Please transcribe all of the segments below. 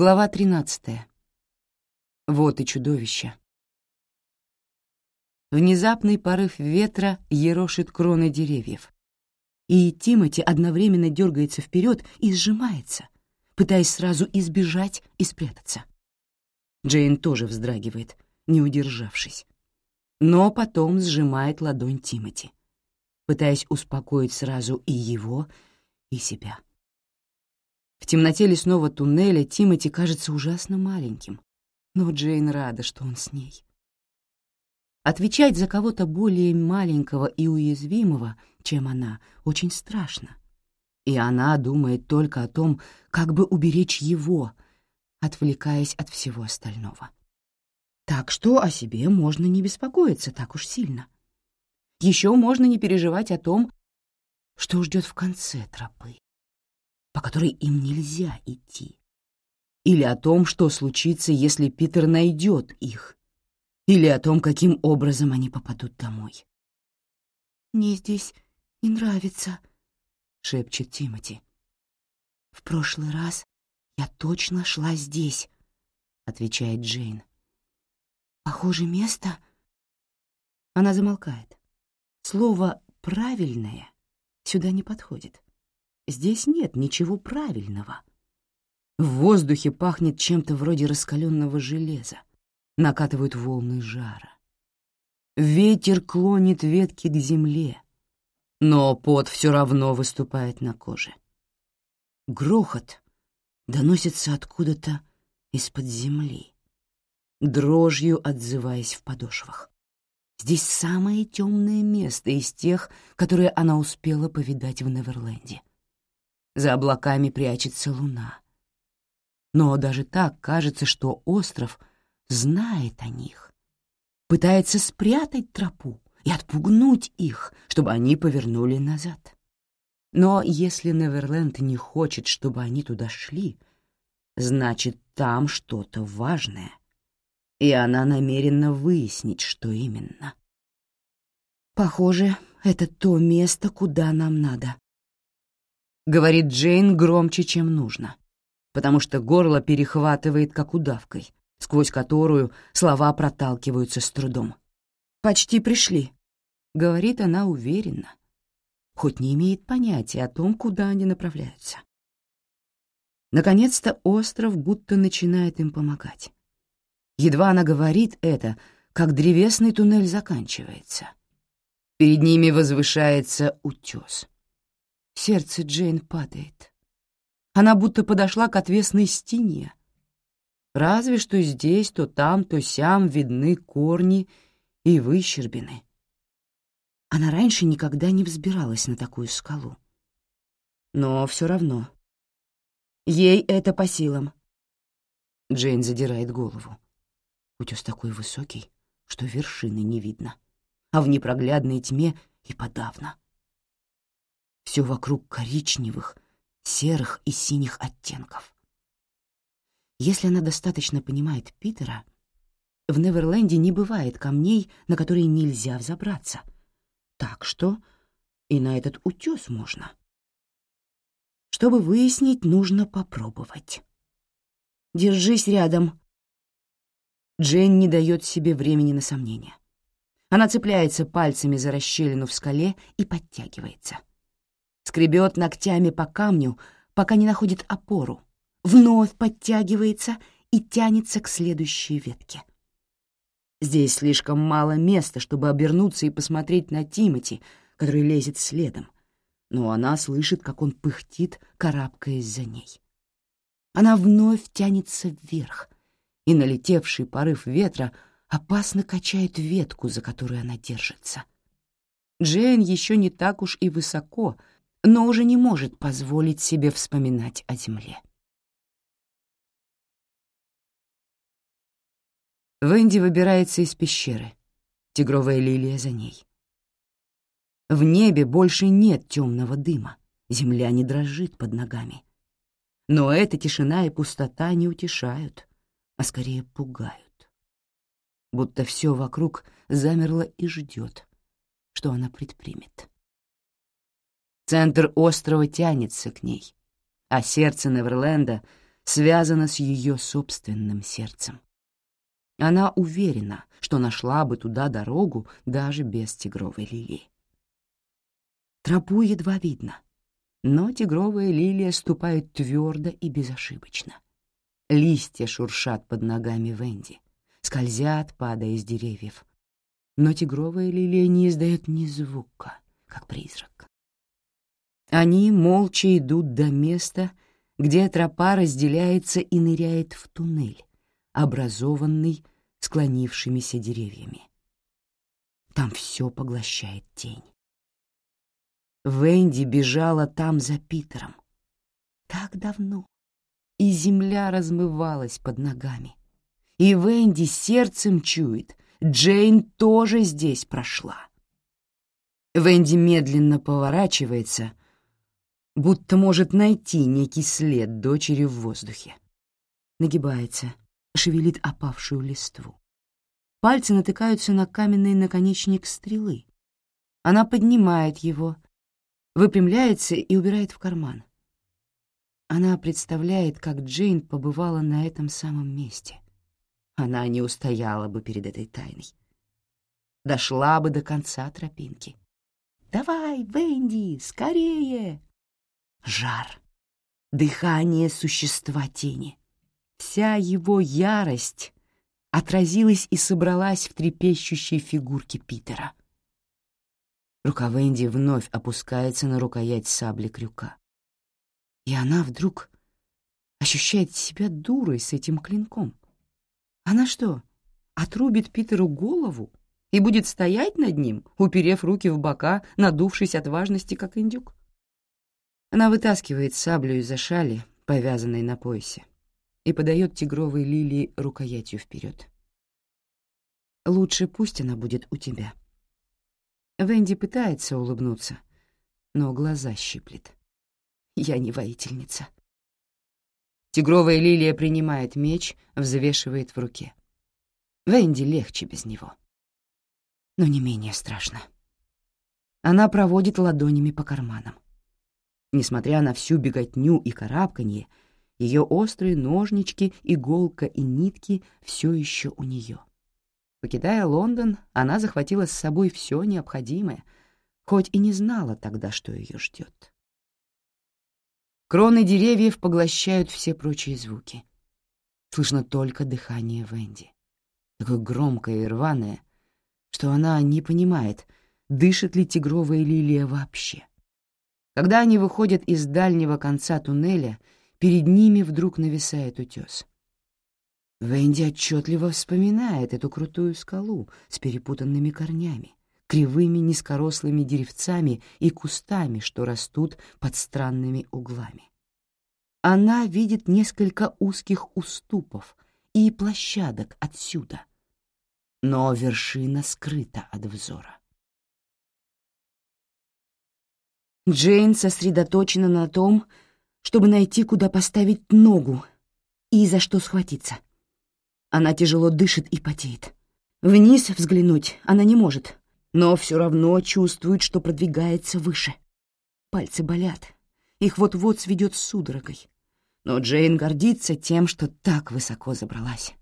Глава 13. Вот и чудовище. Внезапный порыв ветра ерошит кроны деревьев. И Тимати одновременно дергается вперед и сжимается, пытаясь сразу избежать и спрятаться. Джейн тоже вздрагивает, не удержавшись. Но потом сжимает ладонь Тимати, пытаясь успокоить сразу и его, и себя. В темноте лесного туннеля Тимати кажется ужасно маленьким, но Джейн рада, что он с ней. Отвечать за кого-то более маленького и уязвимого, чем она, очень страшно. И она думает только о том, как бы уберечь его, отвлекаясь от всего остального. Так что о себе можно не беспокоиться так уж сильно. Еще можно не переживать о том, что ждет в конце тропы по которой им нельзя идти. Или о том, что случится, если Питер найдет их. Или о том, каким образом они попадут домой. «Мне здесь не нравится», — шепчет Тимати. «В прошлый раз я точно шла здесь», — отвечает Джейн. «Похоже, место...» Она замолкает. Слово «правильное» сюда не подходит. Здесь нет ничего правильного. В воздухе пахнет чем-то вроде раскаленного железа. Накатывают волны жара. Ветер клонит ветки к земле, но пот все равно выступает на коже. Грохот доносится откуда-то из-под земли, дрожью отзываясь в подошвах. Здесь самое темное место из тех, которые она успела повидать в Неверленде. За облаками прячется луна. Но даже так кажется, что остров знает о них, пытается спрятать тропу и отпугнуть их, чтобы они повернули назад. Но если Неверленд не хочет, чтобы они туда шли, значит, там что-то важное, и она намерена выяснить, что именно. Похоже, это то место, куда нам надо, говорит Джейн громче, чем нужно, потому что горло перехватывает, как удавкой, сквозь которую слова проталкиваются с трудом. «Почти пришли», — говорит она уверенно, хоть не имеет понятия о том, куда они направляются. Наконец-то остров будто начинает им помогать. Едва она говорит это, как древесный туннель заканчивается. Перед ними возвышается утес. Сердце Джейн падает. Она будто подошла к отвесной стене. Разве что здесь, то там, то сям видны корни и выщербины. Она раньше никогда не взбиралась на такую скалу. Но все равно. Ей это по силам. Джейн задирает голову. Утес такой высокий, что вершины не видно, а в непроглядной тьме и подавно. Все вокруг коричневых, серых и синих оттенков. Если она достаточно понимает Питера, в Неверленде не бывает камней, на которые нельзя взобраться. Так что и на этот утес можно. Чтобы выяснить, нужно попробовать. «Держись рядом». Джейн не дает себе времени на сомнения. Она цепляется пальцами за расщелину в скале и подтягивается скребет ногтями по камню, пока не находит опору, вновь подтягивается и тянется к следующей ветке. Здесь слишком мало места, чтобы обернуться и посмотреть на Тимати, который лезет следом, но она слышит, как он пыхтит, карабкаясь за ней. Она вновь тянется вверх, и налетевший порыв ветра опасно качает ветку, за которую она держится. Джейн еще не так уж и высоко — но уже не может позволить себе вспоминать о земле. Венди выбирается из пещеры, тигровая лилия за ней. В небе больше нет темного дыма, земля не дрожит под ногами. Но эта тишина и пустота не утешают, а скорее пугают. Будто все вокруг замерло и ждет, что она предпримет. Центр острова тянется к ней, а сердце Неверленда связано с ее собственным сердцем. Она уверена, что нашла бы туда дорогу даже без тигровой лилии. Тропу едва видно, но тигровая лилия ступает твердо и безошибочно. Листья шуршат под ногами Венди, скользят, падая из деревьев. Но тигровая лилия не издает ни звука, как призрак. Они молча идут до места, где тропа разделяется и ныряет в туннель, образованный склонившимися деревьями. Там все поглощает тень. Венди бежала там за Питером. Так давно. И земля размывалась под ногами. И Венди сердцем чует, Джейн тоже здесь прошла. Венди медленно поворачивается, будто может найти некий след дочери в воздухе. Нагибается, шевелит опавшую листву. Пальцы натыкаются на каменный наконечник стрелы. Она поднимает его, выпрямляется и убирает в карман. Она представляет, как Джейн побывала на этом самом месте. Она не устояла бы перед этой тайной. Дошла бы до конца тропинки. «Давай, Венди, скорее!» Жар, дыхание существа тени. Вся его ярость отразилась и собралась в трепещущей фигурке Питера. Рука Венди вновь опускается на рукоять сабли крюка. И она вдруг ощущает себя дурой с этим клинком. Она что, отрубит Питеру голову и будет стоять над ним, уперев руки в бока, надувшись от важности, как индюк? Она вытаскивает саблю из-за шали, повязанной на поясе и подает тигровой лилии рукоятью вперед. «Лучше пусть она будет у тебя». Венди пытается улыбнуться, но глаза щиплет. «Я не воительница». Тигровая лилия принимает меч, взвешивает в руке. Венди легче без него. Но не менее страшно. Она проводит ладонями по карманам. Несмотря на всю беготню и карабканье, ее острые ножнички, иголка и нитки все еще у нее. Покидая Лондон, она захватила с собой все необходимое, хоть и не знала тогда, что ее ждет. Кроны деревьев поглощают все прочие звуки. Слышно только дыхание Венди, такое громкое и рваное, что она не понимает, дышит ли тигровая лилия вообще. Когда они выходят из дальнего конца туннеля — перед ними вдруг нависает утес. Венди отчетливо вспоминает эту крутую скалу с перепутанными корнями, кривыми низкорослыми деревцами и кустами, что растут под странными углами. Она видит несколько узких уступов и площадок отсюда, но вершина скрыта от взора. Джейн сосредоточена на том, чтобы найти, куда поставить ногу и за что схватиться. Она тяжело дышит и потеет. Вниз взглянуть она не может, но все равно чувствует, что продвигается выше. Пальцы болят, их вот-вот сведет судорогой. Но Джейн гордится тем, что так высоко забралась.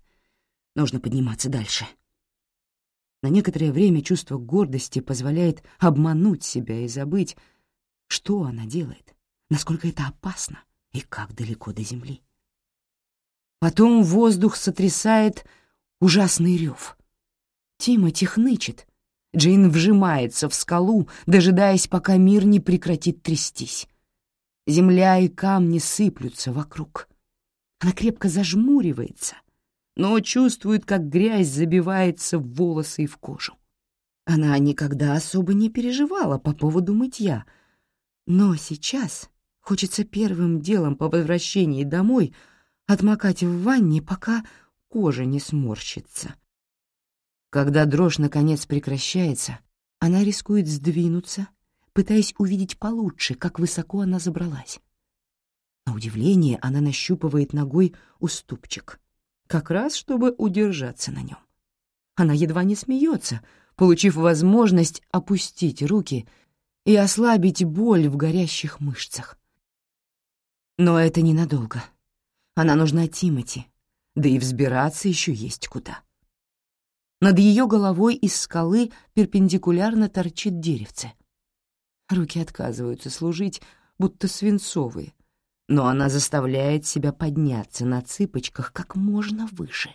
Нужно подниматься дальше. На некоторое время чувство гордости позволяет обмануть себя и забыть, что она делает насколько это опасно и как далеко до земли. Потом воздух сотрясает ужасный рев. Тимоти хнычет. Джейн вжимается в скалу, дожидаясь, пока мир не прекратит трястись. Земля и камни сыплются вокруг. Она крепко зажмуривается, но чувствует, как грязь забивается в волосы и в кожу. Она никогда особо не переживала по поводу мытья, но сейчас Хочется первым делом по возвращении домой отмокать в ванне, пока кожа не сморщится. Когда дрожь наконец прекращается, она рискует сдвинуться, пытаясь увидеть получше, как высоко она забралась. На удивление она нащупывает ногой уступчик, как раз чтобы удержаться на нем. Она едва не смеется, получив возможность опустить руки и ослабить боль в горящих мышцах. Но это ненадолго. Она нужна Тимати, да и взбираться еще есть куда. Над ее головой из скалы перпендикулярно торчит деревце. Руки отказываются служить, будто свинцовые, но она заставляет себя подняться на цыпочках как можно выше.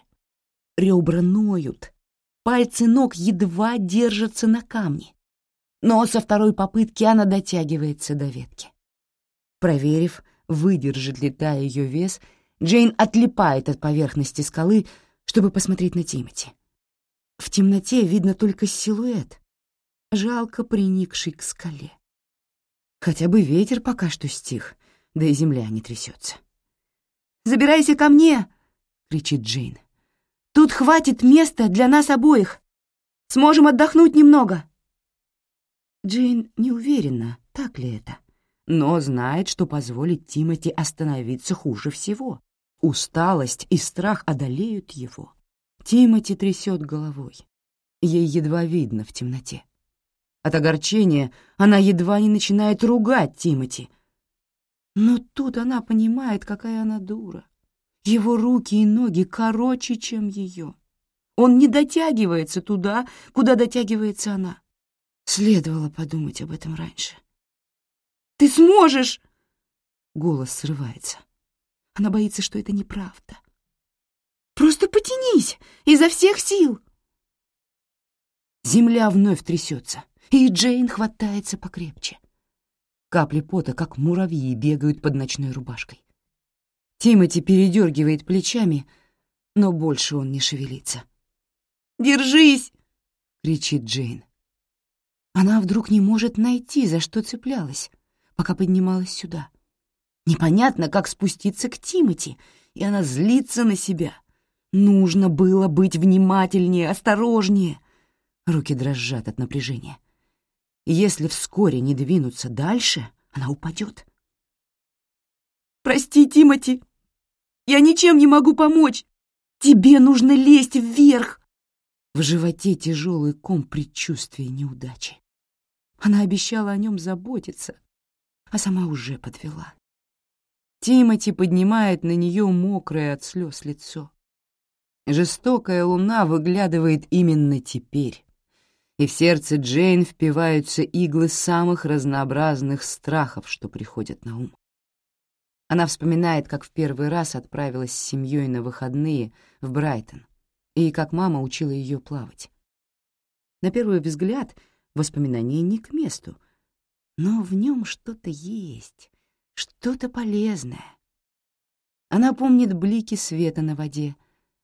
Ребра ноют, пальцы ног едва держатся на камне, но со второй попытки она дотягивается до ветки. Проверив, выдержит ли та ее вес, Джейн отлипает от поверхности скалы, чтобы посмотреть на Тимати. В темноте видно только силуэт, жалко приникший к скале. Хотя бы ветер пока что стих, да и земля не трясется. «Забирайся ко мне!» — кричит Джейн. «Тут хватит места для нас обоих. Сможем отдохнуть немного». Джейн не уверена, так ли это, но знает, что позволить Тимати остановиться хуже всего. Усталость и страх одолеют его. Тимати трясет головой. Ей едва видно в темноте. От огорчения она едва не начинает ругать Тимати. Но тут она понимает, какая она дура. Его руки и ноги короче, чем ее. Он не дотягивается туда, куда дотягивается она. Следовало подумать об этом раньше. «Ты сможешь!» Голос срывается. Она боится, что это неправда. «Просто потянись изо всех сил!» Земля вновь трясется, и Джейн хватается покрепче. Капли пота, как муравьи, бегают под ночной рубашкой. Тимати передергивает плечами, но больше он не шевелится. «Держись!» — кричит Джейн. Она вдруг не может найти, за что цеплялась, пока поднималась сюда. Непонятно, как спуститься к Тимати, и она злится на себя. Нужно было быть внимательнее, осторожнее. Руки дрожат от напряжения. Если вскоре не двинуться дальше, она упадет. «Прости, Тимати, я ничем не могу помочь. Тебе нужно лезть вверх!» В животе тяжелый ком предчувствия неудачи. Она обещала о нем заботиться, а сама уже подвела. Тимати поднимает на нее мокрое от слез лицо. Жестокая луна выглядывает именно теперь, и в сердце Джейн впиваются иглы самых разнообразных страхов, что приходят на ум. Она вспоминает, как в первый раз отправилась с семьей на выходные в Брайтон, и как мама учила ее плавать. На первый взгляд воспоминание не к месту, но в нем что-то есть, что-то полезное. Она помнит блики света на воде,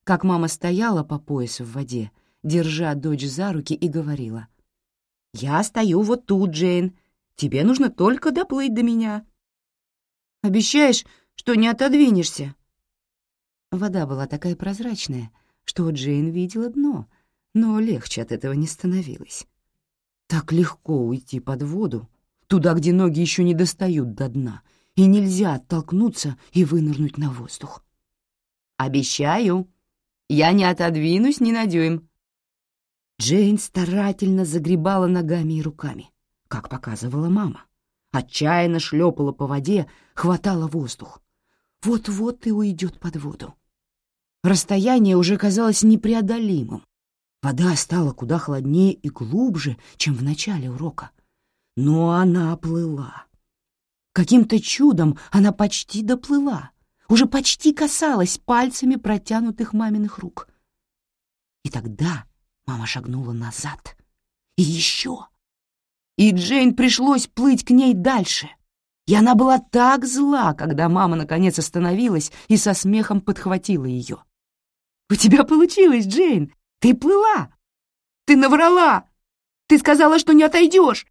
как мама стояла по пояс в воде, держа дочь за руки и говорила. «Я стою вот тут, Джейн. Тебе нужно только доплыть до меня». «Обещаешь, что не отодвинешься?» Вода была такая прозрачная, что Джейн видела дно, но легче от этого не становилось. Так легко уйти под воду, туда, где ноги еще не достают до дна — и нельзя оттолкнуться и вынырнуть на воздух. «Обещаю, я не отодвинусь ни на дюйм». Джейн старательно загребала ногами и руками, как показывала мама. Отчаянно шлепала по воде, хватала воздух. Вот-вот и уйдет под воду. Расстояние уже казалось непреодолимым. Вода стала куда холоднее и глубже, чем в начале урока. Но она плыла. Каким-то чудом она почти доплыла, уже почти касалась пальцами протянутых маминых рук. И тогда мама шагнула назад. И еще. И Джейн пришлось плыть к ней дальше. И она была так зла, когда мама наконец остановилась и со смехом подхватила ее. «У тебя получилось, Джейн! Ты плыла! Ты наврала! Ты сказала, что не отойдешь!»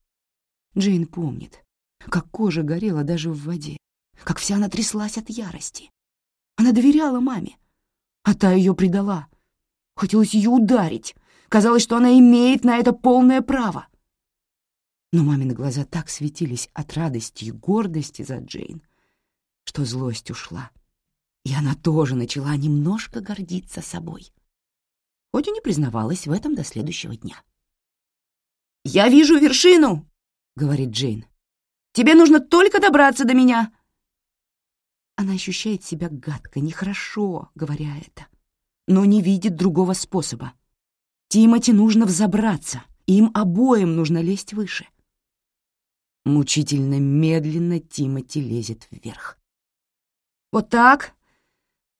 Джейн помнит, как кожа горела даже в воде, как вся она тряслась от ярости. Она доверяла маме, а та ее предала. Хотелось ее ударить. Казалось, что она имеет на это полное право. Но мамины глаза так светились от радости и гордости за Джейн, что злость ушла. И она тоже начала немножко гордиться собой. Хоть и не признавалась в этом до следующего дня. «Я вижу вершину!» — говорит Джейн. Тебе нужно только добраться до меня». Она ощущает себя гадко, нехорошо, говоря это, но не видит другого способа. Тимати нужно взобраться, им обоим нужно лезть выше. Мучительно медленно Тимати лезет вверх. «Вот так.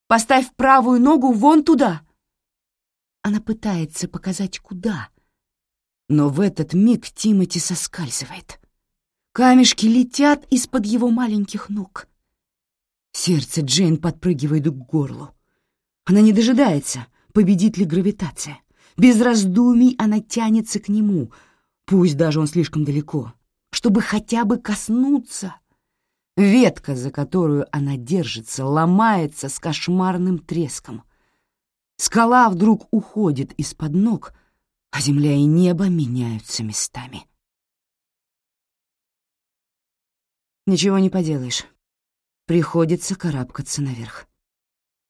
Поставь правую ногу вон туда!» Она пытается показать, куда. Но в этот миг Тимати соскальзывает. Камешки летят из-под его маленьких ног. Сердце Джейн подпрыгивает к горлу. Она не дожидается, победит ли гравитация. Без раздумий она тянется к нему, пусть даже он слишком далеко, чтобы хотя бы коснуться. Ветка, за которую она держится, ломается с кошмарным треском. Скала вдруг уходит из-под ног, а земля и небо меняются местами. Ничего не поделаешь. Приходится карабкаться наверх.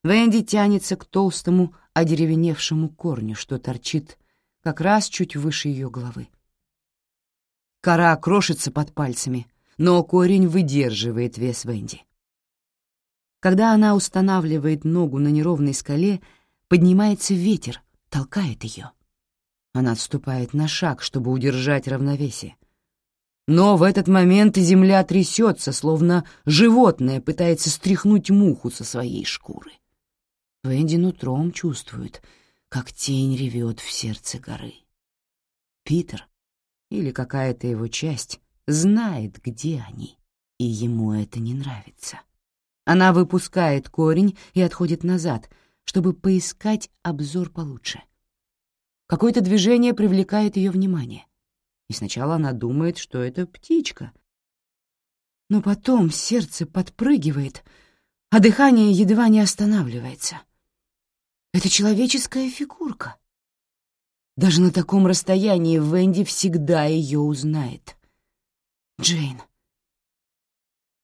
Венди тянется к толстому, одеревеневшему корню, что торчит как раз чуть выше ее головы. Кора крошится под пальцами, но корень выдерживает вес Венди. Когда она устанавливает ногу на неровной скале, поднимается ветер, толкает ее. Она отступает на шаг, чтобы удержать равновесие. Но в этот момент земля трясется, словно животное пытается стряхнуть муху со своей шкуры. Венди нутром чувствует, как тень ревет в сердце горы. Питер, или какая-то его часть, знает, где они, и ему это не нравится. Она выпускает корень и отходит назад, чтобы поискать обзор получше. Какое-то движение привлекает ее внимание, и сначала она думает, что это птичка. Но потом сердце подпрыгивает, а дыхание едва не останавливается. Это человеческая фигурка. Даже на таком расстоянии Венди всегда ее узнает. Джейн.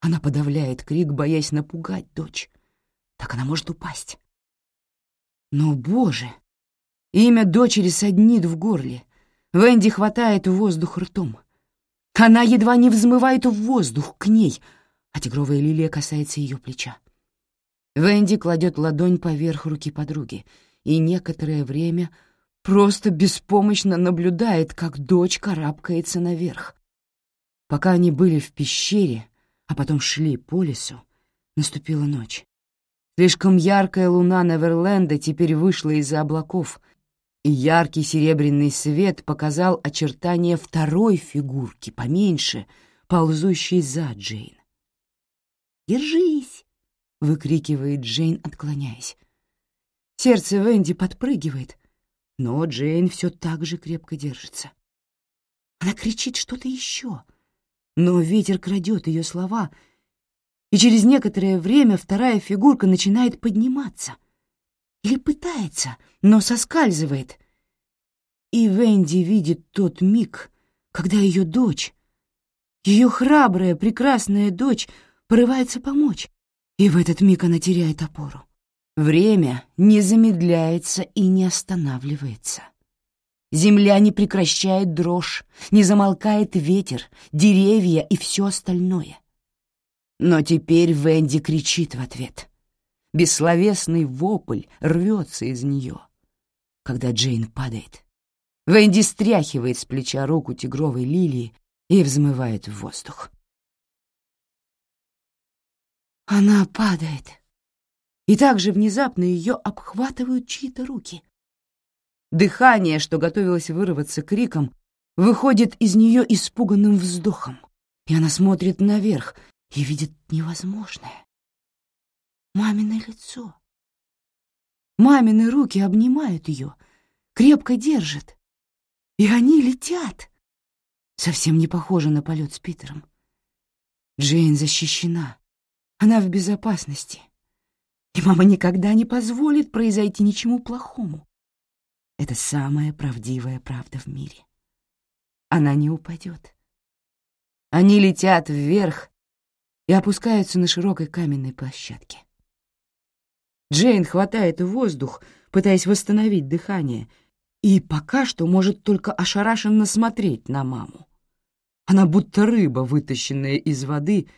Она подавляет крик, боясь напугать дочь. Так она может упасть. Но, боже, имя дочери соднит в горле. Венди хватает воздух ртом. Она едва не взмывает в воздух к ней, а тигровая лилия касается ее плеча. Венди кладет ладонь поверх руки подруги и некоторое время просто беспомощно наблюдает, как дочь карабкается наверх. Пока они были в пещере, а потом шли по лесу, наступила ночь. Слишком яркая луна Неверленда теперь вышла из-за облаков, и яркий серебряный свет показал очертания второй фигурки, поменьше, ползущей за Джейн. «Держись!» выкрикивает Джейн, отклоняясь. Сердце Венди подпрыгивает, но Джейн все так же крепко держится. Она кричит что-то еще, но ветер крадет ее слова, и через некоторое время вторая фигурка начинает подниматься. Или пытается, но соскальзывает. И Венди видит тот миг, когда ее дочь, ее храбрая, прекрасная дочь, порывается помочь. И в этот миг она теряет опору. Время не замедляется и не останавливается. Земля не прекращает дрожь, не замолкает ветер, деревья и все остальное. Но теперь Венди кричит в ответ. Бессловесный вопль рвется из нее, когда Джейн падает. Венди стряхивает с плеча руку тигровой лилии и взмывает в воздух. Она падает. И также внезапно ее обхватывают чьи-то руки. Дыхание, что готовилось вырваться криком, выходит из нее испуганным вздохом, и она смотрит наверх и видит невозможное. Мамино лицо. Мамины руки обнимают ее, крепко держат, и они летят. Совсем не похоже на полет с Питером. Джейн защищена. Она в безопасности. И мама никогда не позволит произойти ничему плохому. Это самая правдивая правда в мире. Она не упадет. Они летят вверх и опускаются на широкой каменной площадке. Джейн хватает воздух, пытаясь восстановить дыхание, и пока что может только ошарашенно смотреть на маму. Она будто рыба, вытащенная из воды —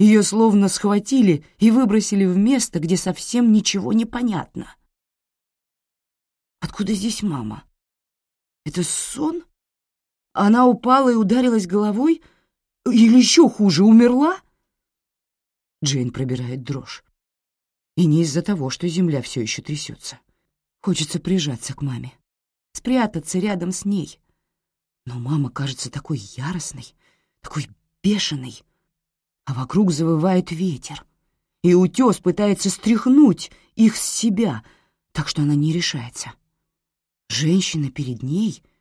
Ее словно схватили и выбросили в место, где совсем ничего не понятно. Откуда здесь мама? Это сон? Она упала и ударилась головой? Или еще хуже, умерла? Джейн пробирает дрожь. И не из-за того, что земля все еще трясется. Хочется прижаться к маме, спрятаться рядом с ней. Но мама кажется такой яростной, такой бешеной. А вокруг завывает ветер, и утес пытается стряхнуть их с себя, так что она не решается. Женщина перед ней —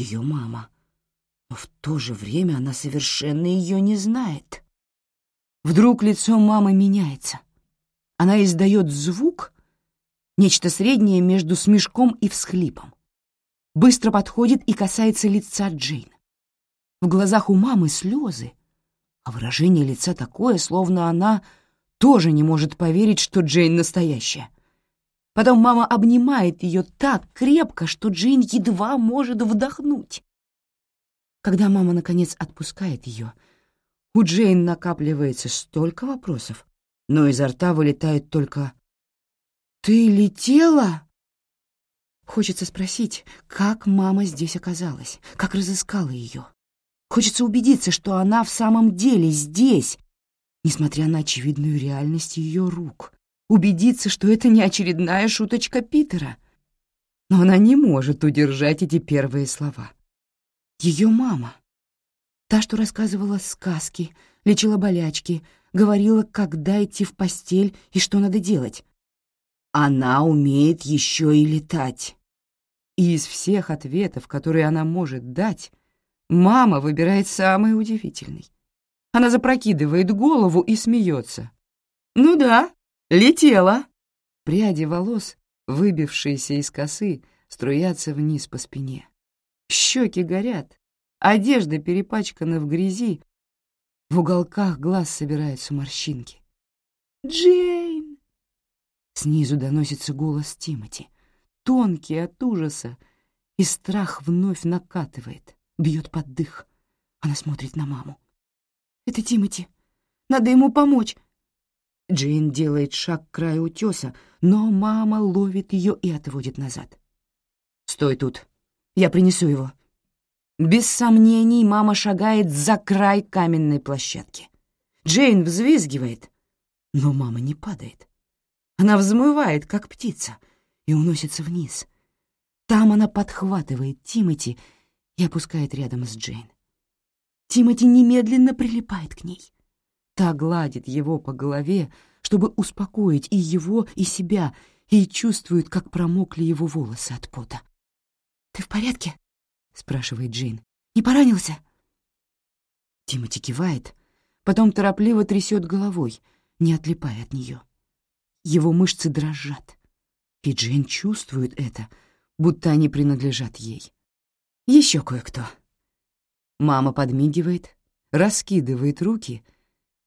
ее мама, но в то же время она совершенно ее не знает. Вдруг лицо мамы меняется. Она издает звук, нечто среднее между смешком и всхлипом. Быстро подходит и касается лица Джейн. В глазах у мамы слезы, а выражение лица такое, словно она тоже не может поверить, что Джейн настоящая. Потом мама обнимает ее так крепко, что Джейн едва может вдохнуть. Когда мама, наконец, отпускает ее, у Джейн накапливается столько вопросов, но изо рта вылетает только «Ты летела?» Хочется спросить, как мама здесь оказалась, как разыскала ее. Хочется убедиться, что она в самом деле здесь, несмотря на очевидную реальность ее рук. Убедиться, что это не очередная шуточка Питера. Но она не может удержать эти первые слова. Ее мама. Та, что рассказывала сказки, лечила болячки, говорила, когда идти в постель и что надо делать. Она умеет еще и летать. И из всех ответов, которые она может дать, Мама выбирает самый удивительный. Она запрокидывает голову и смеется. «Ну да, летела!» Пряди волос, выбившиеся из косы, струятся вниз по спине. Щеки горят, одежда перепачкана в грязи, в уголках глаз собираются морщинки. «Джейн!» Снизу доносится голос Тимати, тонкий от ужаса, и страх вновь накатывает бьет под дых. Она смотрит на маму. «Это Тимати. Надо ему помочь». Джейн делает шаг к краю утеса, но мама ловит ее и отводит назад. «Стой тут. Я принесу его». Без сомнений мама шагает за край каменной площадки. Джейн взвизгивает, но мама не падает. Она взмывает, как птица, и уносится вниз. Там она подхватывает Тимати и опускает рядом с Джейн. Тимоти немедленно прилипает к ней. Та гладит его по голове, чтобы успокоить и его, и себя, и чувствует, как промокли его волосы от пота. «Ты в порядке?» — спрашивает Джейн. «Не поранился?» Тимоти кивает, потом торопливо трясет головой, не отлипая от нее. Его мышцы дрожат, и Джейн чувствует это, будто они принадлежат ей. Еще кое-кто. Мама подмигивает, раскидывает руки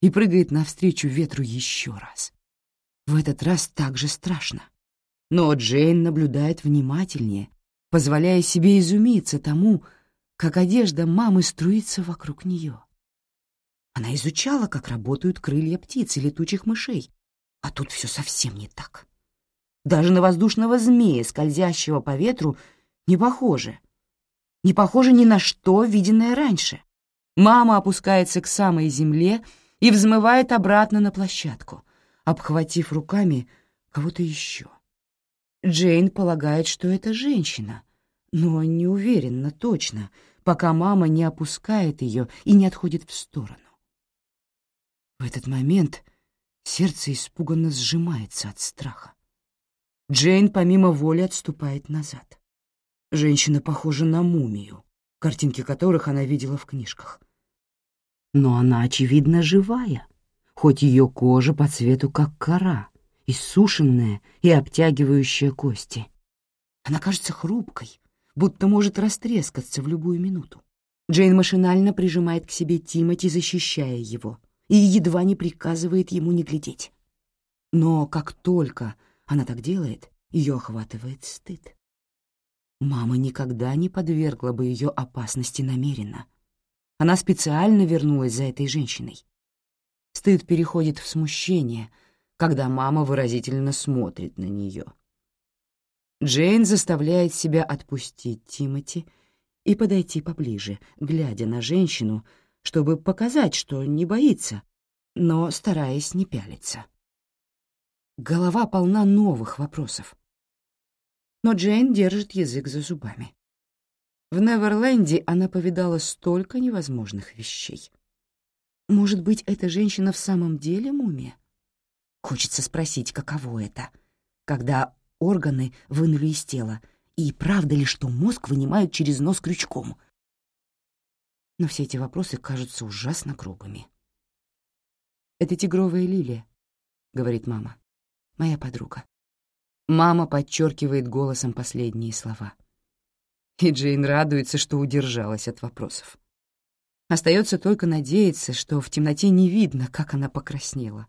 и прыгает навстречу ветру еще раз. В этот раз так же страшно. Но Джейн наблюдает внимательнее, позволяя себе изумиться тому, как одежда мамы струится вокруг нее. Она изучала, как работают крылья птиц и летучих мышей, а тут все совсем не так. Даже на воздушного змея, скользящего по ветру, не похоже — не похоже ни на что, виденное раньше. Мама опускается к самой земле и взмывает обратно на площадку, обхватив руками кого-то еще. Джейн полагает, что это женщина, но не уверена точно, пока мама не опускает ее и не отходит в сторону. В этот момент сердце испуганно сжимается от страха. Джейн помимо воли отступает назад. Женщина похожа на мумию, картинки которых она видела в книжках. Но она, очевидно, живая, хоть ее кожа по цвету как кора, иссушенная и обтягивающая кости. Она кажется хрупкой, будто может растрескаться в любую минуту. Джейн машинально прижимает к себе Тимати, защищая его, и едва не приказывает ему не глядеть. Но как только она так делает, ее охватывает стыд. Мама никогда не подвергла бы ее опасности намеренно. Она специально вернулась за этой женщиной. Стыд переходит в смущение, когда мама выразительно смотрит на нее. Джейн заставляет себя отпустить Тимати и подойти поближе, глядя на женщину, чтобы показать, что не боится, но стараясь не пялиться. Голова полна новых вопросов. Но Джейн держит язык за зубами. В Неверленде она повидала столько невозможных вещей. Может быть, эта женщина в самом деле мумия? Хочется спросить, каково это, когда органы вынули из тела, и правда ли, что мозг вынимают через нос крючком? Но все эти вопросы кажутся ужасно грубыми. «Это тигровая лилия», — говорит мама, — «моя подруга». Мама подчеркивает голосом последние слова. И Джейн радуется, что удержалась от вопросов. Остается только надеяться, что в темноте не видно, как она покраснела.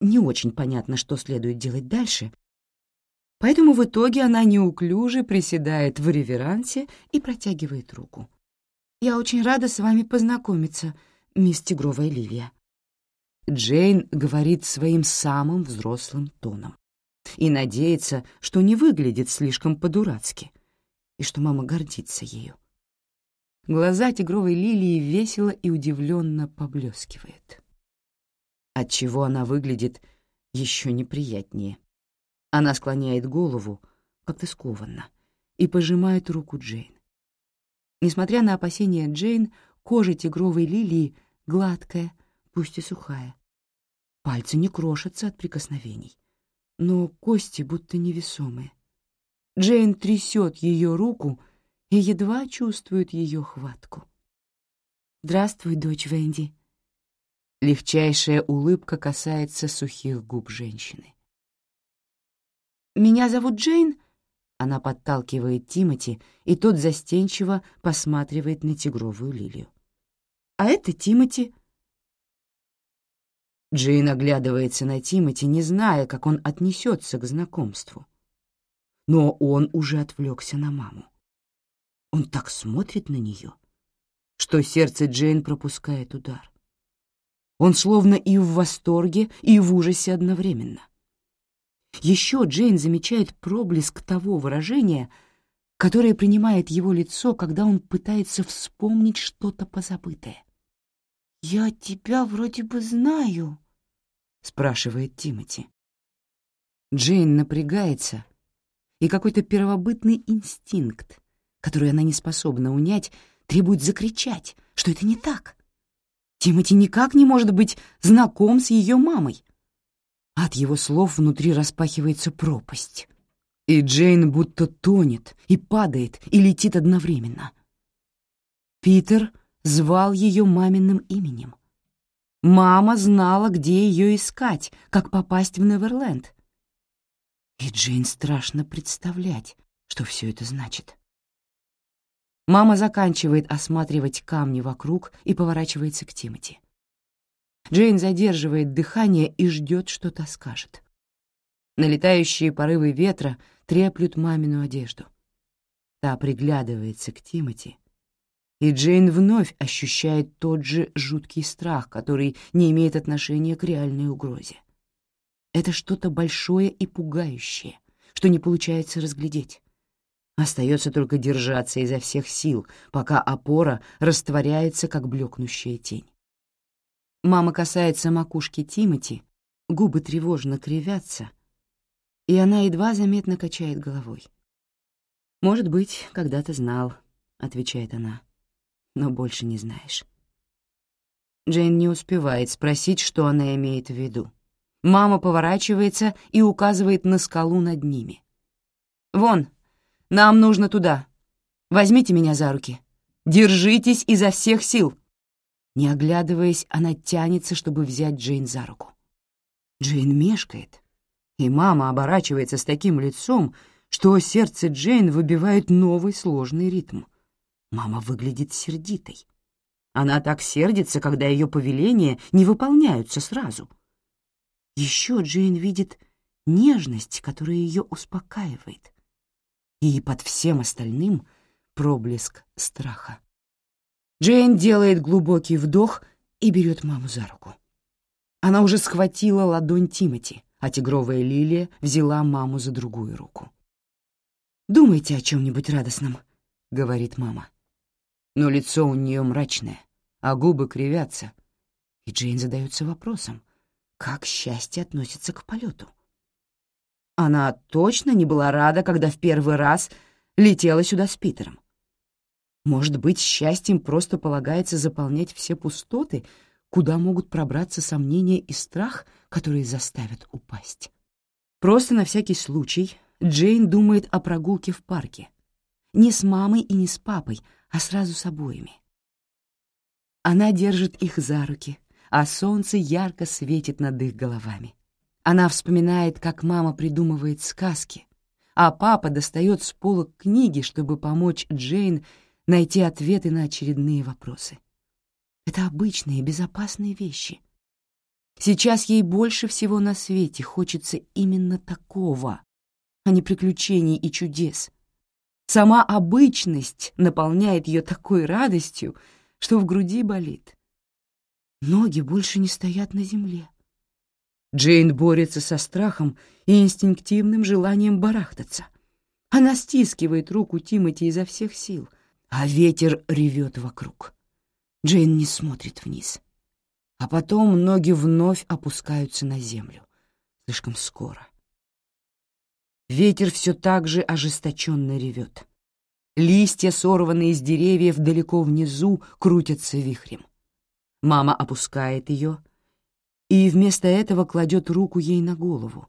Не очень понятно, что следует делать дальше, поэтому в итоге она неуклюже приседает в реверансе и протягивает руку. «Я очень рада с вами познакомиться, мисс Тигровая Лилия». Джейн говорит своим самым взрослым тоном и надеется, что не выглядит слишком по-дурацки и что мама гордится ею. Глаза тигровой лилии весело и удивленно поблескивают. Отчего она выглядит еще неприятнее. Она склоняет голову, как-то скованно, и пожимает руку Джейн. Несмотря на опасения Джейн, кожа тигровой лилии гладкая, пусть и сухая. Пальцы не крошатся от прикосновений, но кости будто невесомые. Джейн трясет ее руку — и едва чувствует ее хватку. «Здравствуй, дочь Венди». Легчайшая улыбка касается сухих губ женщины. «Меня зовут Джейн», — она подталкивает Тимати, и тот застенчиво посматривает на тигровую лилию. «А это Тимати». Джейн оглядывается на Тимати, не зная, как он отнесется к знакомству. Но он уже отвлекся на маму. Он так смотрит на нее, что сердце Джейн пропускает удар. Он словно и в восторге, и в ужасе одновременно. Еще Джейн замечает проблеск того выражения, которое принимает его лицо, когда он пытается вспомнить что-то позабытое. «Я тебя вроде бы знаю», — спрашивает Тимати. Джейн напрягается, и какой-то первобытный инстинкт, которую она не способна унять, требует закричать, что это не так. Тимати никак не может быть знаком с ее мамой. От его слов внутри распахивается пропасть. И Джейн будто тонет, и падает, и летит одновременно. Питер звал ее маминым именем. Мама знала, где ее искать, как попасть в Неверленд. И Джейн страшно представлять, что все это значит. Мама заканчивает осматривать камни вокруг и поворачивается к Тимати. Джейн задерживает дыхание и ждет, что-то скажет. Налетающие порывы ветра треплют мамину одежду. Та приглядывается к Тимати, и Джейн вновь ощущает тот же жуткий страх, который не имеет отношения к реальной угрозе. Это что-то большое и пугающее, что не получается разглядеть. Остается только держаться изо всех сил, пока опора растворяется, как блекнущая тень. Мама касается макушки Тимати, губы тревожно кривятся, и она едва заметно качает головой. «Может быть, когда-то знал», — отвечает она, — «но больше не знаешь». Джейн не успевает спросить, что она имеет в виду. Мама поворачивается и указывает на скалу над ними. «Вон, нам нужно туда. Возьмите меня за руки. Держитесь изо всех сил». Не оглядываясь, она тянется, чтобы взять Джейн за руку. Джейн мешкает, и мама оборачивается с таким лицом, что сердце Джейн выбивает новый сложный ритм. Мама выглядит сердитой. Она так сердится, когда ее повеления не выполняются сразу. Еще Джейн видит нежность, которая ее успокаивает и под всем остальным проблеск страха. Джейн делает глубокий вдох и берет маму за руку. Она уже схватила ладонь Тимати, а тигровая лилия взяла маму за другую руку. «Думайте о чем-нибудь радостном», — говорит мама. Но лицо у нее мрачное, а губы кривятся. И Джейн задается вопросом, как счастье относится к полету. Она точно не была рада, когда в первый раз летела сюда с Питером. Может быть, счастьем просто полагается заполнять все пустоты, куда могут пробраться сомнения и страх, которые заставят упасть. Просто на всякий случай Джейн думает о прогулке в парке. Не с мамой и не с папой, а сразу с обоими. Она держит их за руки, а солнце ярко светит над их головами. Она вспоминает, как мама придумывает сказки, а папа достает с полок книги, чтобы помочь Джейн найти ответы на очередные вопросы. Это обычные безопасные вещи. Сейчас ей больше всего на свете хочется именно такого, а не приключений и чудес. Сама обычность наполняет ее такой радостью, что в груди болит. Ноги больше не стоят на земле. Джейн борется со страхом и инстинктивным желанием барахтаться. Она стискивает руку Тимати изо всех сил, а ветер ревет вокруг. Джейн не смотрит вниз. А потом ноги вновь опускаются на землю. Слишком скоро. Ветер все так же ожесточенно ревет. Листья, сорванные из деревьев далеко внизу, крутятся вихрем. Мама опускает ее — и вместо этого кладет руку ей на голову.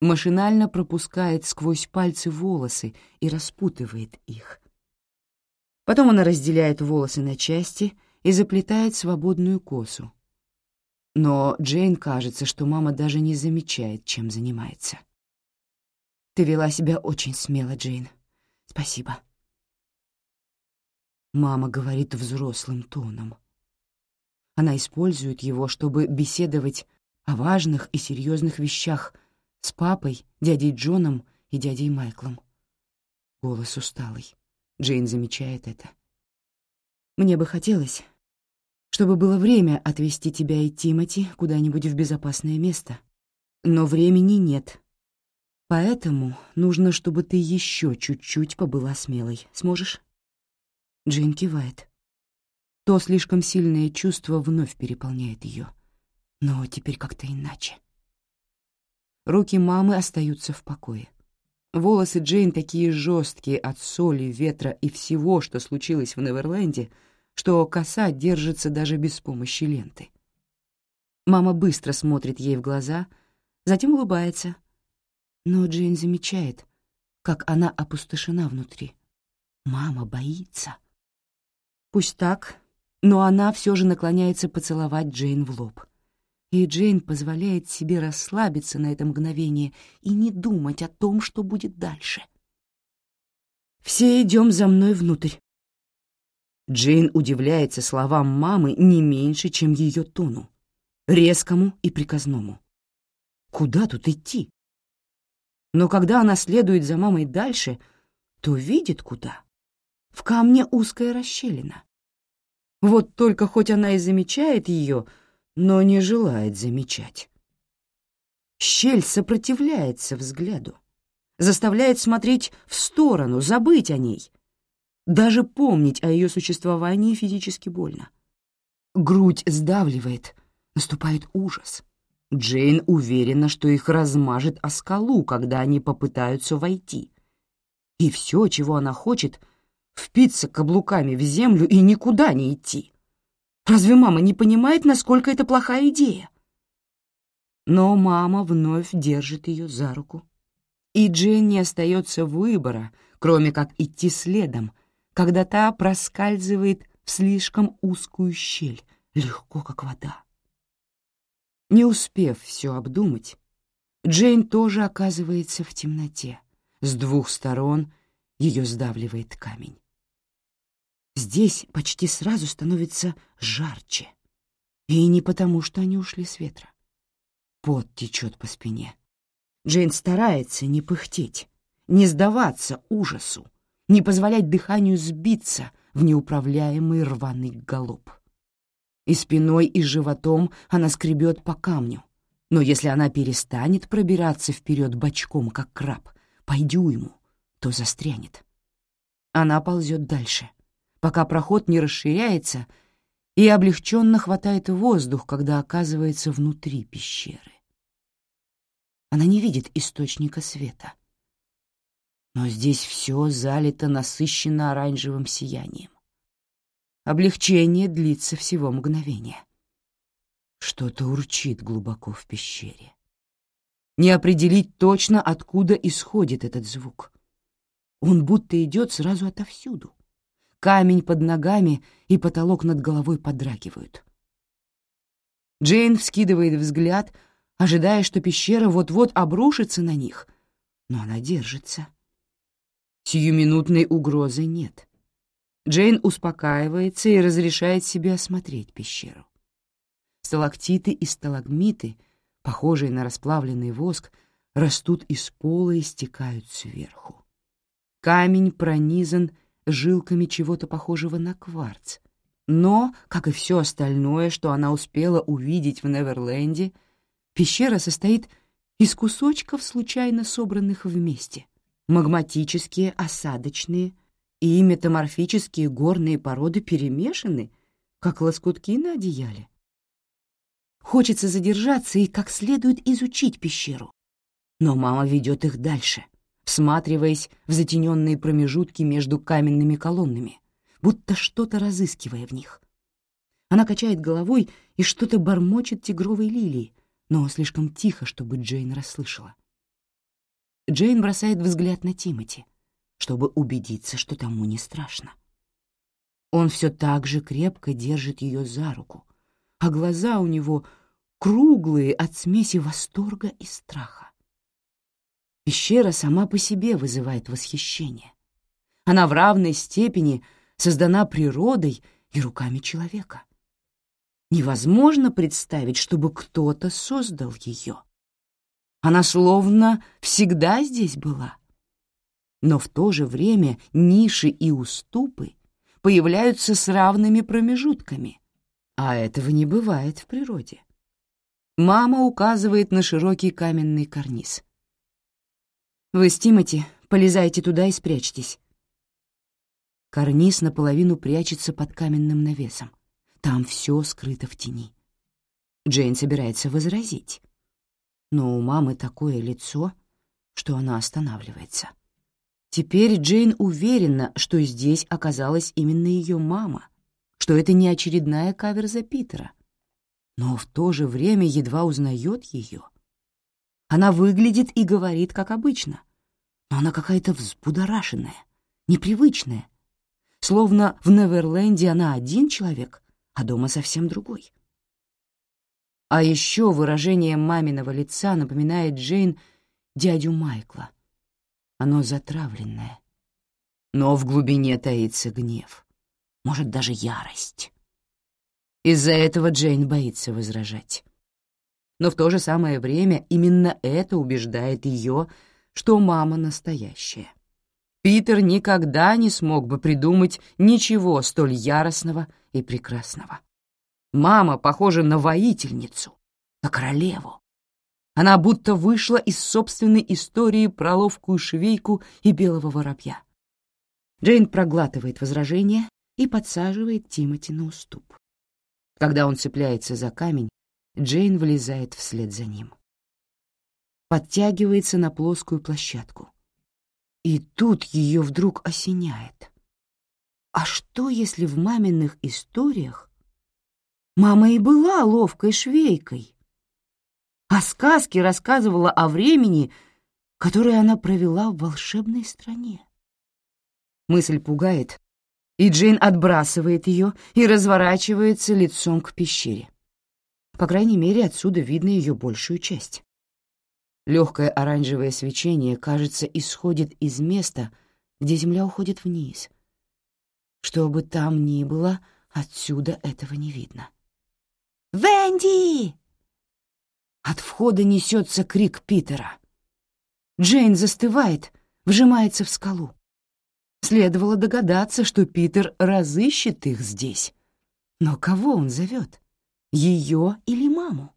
Машинально пропускает сквозь пальцы волосы и распутывает их. Потом она разделяет волосы на части и заплетает свободную косу. Но Джейн кажется, что мама даже не замечает, чем занимается. «Ты вела себя очень смело, Джейн. Спасибо». Мама говорит взрослым тоном. Она использует его, чтобы беседовать о важных и серьезных вещах с папой, дядей Джоном и дядей Майклом. Голос усталый. Джейн замечает это. «Мне бы хотелось, чтобы было время отвезти тебя и Тимати куда-нибудь в безопасное место. Но времени нет. Поэтому нужно, чтобы ты еще чуть-чуть побыла смелой. Сможешь?» Джейн кивает. То слишком сильное чувство вновь переполняет ее. Но теперь как-то иначе. Руки мамы остаются в покое. Волосы Джейн такие жесткие от соли, ветра и всего, что случилось в Неверленде, что коса держится даже без помощи ленты. Мама быстро смотрит ей в глаза, затем улыбается. Но Джейн замечает, как она опустошена внутри. Мама боится. Пусть так, но она все же наклоняется поцеловать Джейн в лоб. И Джейн позволяет себе расслабиться на это мгновение и не думать о том, что будет дальше. «Все идем за мной внутрь». Джейн удивляется словам мамы не меньше, чем ее тону, резкому и приказному. Куда тут идти? Но когда она следует за мамой дальше, то видит куда. В камне узкая расщелина. Вот только хоть она и замечает ее, но не желает замечать. Щель сопротивляется взгляду, заставляет смотреть в сторону, забыть о ней. Даже помнить о ее существовании физически больно. Грудь сдавливает, наступает ужас. Джейн уверена, что их размажет о скалу, когда они попытаются войти. И все, чего она хочет, впиться каблуками в землю и никуда не идти. Разве мама не понимает, насколько это плохая идея? Но мама вновь держит ее за руку. И Джейн не остается выбора, кроме как идти следом, когда та проскальзывает в слишком узкую щель, легко как вода. Не успев все обдумать, Джейн тоже оказывается в темноте. С двух сторон ее сдавливает камень. Здесь почти сразу становится жарче. И не потому, что они ушли с ветра. Пот течет по спине. Джейн старается не пыхтеть, не сдаваться ужасу, не позволять дыханию сбиться в неуправляемый рваный галоп. И спиной, и животом она скребет по камню. Но если она перестанет пробираться вперед бочком, как краб, пойдю ему, то застрянет. Она ползет дальше, пока проход не расширяется и облегченно хватает воздух, когда оказывается внутри пещеры. Она не видит источника света. Но здесь все залито насыщенно оранжевым сиянием. Облегчение длится всего мгновение. Что-то урчит глубоко в пещере. Не определить точно, откуда исходит этот звук. Он будто идет сразу отовсюду. Камень под ногами и потолок над головой подрагивают. Джейн вскидывает взгляд, ожидая, что пещера вот-вот обрушится на них, но она держится. Сиюминутной угрозы нет. Джейн успокаивается и разрешает себе осмотреть пещеру. Сталактиты и сталагмиты, похожие на расплавленный воск, растут из пола и стекают сверху. Камень пронизан жилками чего-то похожего на кварц. Но, как и все остальное, что она успела увидеть в Неверленде, пещера состоит из кусочков, случайно собранных вместе. Магматические, осадочные и метаморфические горные породы перемешаны, как лоскутки на одеяле. Хочется задержаться и как следует изучить пещеру. Но мама ведет их дальше, всматриваясь в затененные промежутки между каменными колоннами, будто что-то разыскивая в них. Она качает головой и что-то бормочет тигровой лилии, но слишком тихо, чтобы Джейн расслышала. Джейн бросает взгляд на Тимати, чтобы убедиться, что тому не страшно. Он все так же крепко держит ее за руку, а глаза у него круглые от смеси восторга и страха. Пещера сама по себе вызывает восхищение. Она в равной степени создана природой и руками человека. Невозможно представить, чтобы кто-то создал ее. Она словно всегда здесь была. Но в то же время ниши и уступы появляются с равными промежутками, а этого не бывает в природе. Мама указывает на широкий каменный карниз. «Вы с Тимати полезайте туда и спрячьтесь». Карниз наполовину прячется под каменным навесом. Там все скрыто в тени. Джейн собирается возразить. Но у мамы такое лицо, что она останавливается. Теперь Джейн уверена, что здесь оказалась именно ее мама, что это не очередная каверза Питера, но в то же время едва узнает ее. Она выглядит и говорит, как обычно, но она какая-то взбудораженная, непривычная, словно в Неверленде она один человек, а дома совсем другой. А еще выражение маминого лица напоминает Джейн дядю Майкла. Оно затравленное. Но в глубине таится гнев, может, даже ярость. Из-за этого Джейн боится возражать. Но в то же самое время именно это убеждает ее, что мама настоящая. Питер никогда не смог бы придумать ничего столь яростного и прекрасного. Мама похожа на воительницу, на королеву. Она будто вышла из собственной истории про ловкую швейку и белого воробья. Джейн проглатывает возражение и подсаживает Тимоти на уступ. Когда он цепляется за камень, Джейн влезает вслед за ним. Подтягивается на плоскую площадку. И тут ее вдруг осеняет. А что, если в маминых историях Мама и была ловкой швейкой. А сказки рассказывала о времени, которое она провела в волшебной стране. Мысль пугает, и Джейн отбрасывает ее и разворачивается лицом к пещере. По крайней мере, отсюда видно ее большую часть. Легкое оранжевое свечение, кажется, исходит из места, где земля уходит вниз. Что бы там ни было, отсюда этого не видно. «Венди!» От входа несется крик Питера. Джейн застывает, вжимается в скалу. Следовало догадаться, что Питер разыщет их здесь. Но кого он зовет? Ее или маму?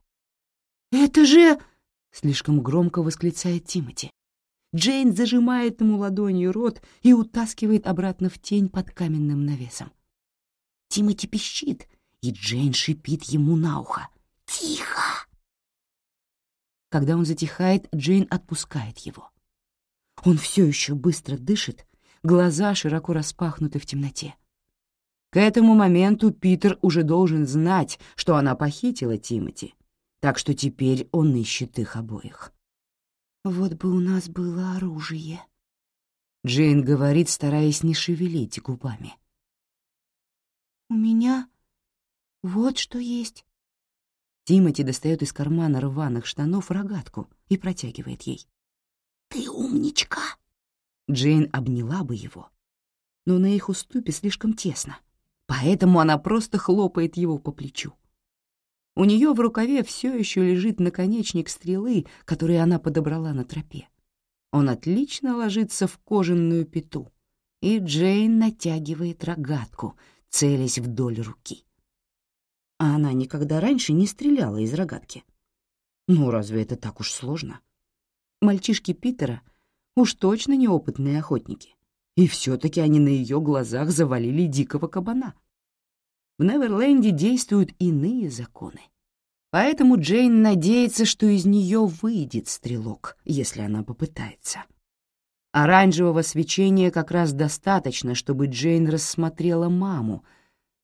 «Это же...» — слишком громко восклицает Тимати. Джейн зажимает ему ладонью рот и утаскивает обратно в тень под каменным навесом. Тимати пищит, и Джейн шипит ему на ухо. «Тихо!» Когда он затихает, Джейн отпускает его. Он все еще быстро дышит, глаза широко распахнуты в темноте. К этому моменту Питер уже должен знать, что она похитила Тимати, так что теперь он ищет их обоих. «Вот бы у нас было оружие», — Джейн говорит, стараясь не шевелить губами. «У меня вот что есть». Тимати достает из кармана рваных штанов рогатку и протягивает ей. «Ты умничка!» Джейн обняла бы его, но на их уступе слишком тесно поэтому она просто хлопает его по плечу. У нее в рукаве все еще лежит наконечник стрелы, который она подобрала на тропе. Он отлично ложится в кожаную пету, и Джейн натягивает рогатку, целясь вдоль руки. А она никогда раньше не стреляла из рогатки. Ну, разве это так уж сложно? Мальчишки Питера уж точно неопытные охотники. И все-таки они на ее глазах завалили дикого кабана. В Неверленде действуют иные законы. Поэтому Джейн надеется, что из нее выйдет стрелок, если она попытается. Оранжевого свечения как раз достаточно, чтобы Джейн рассмотрела маму,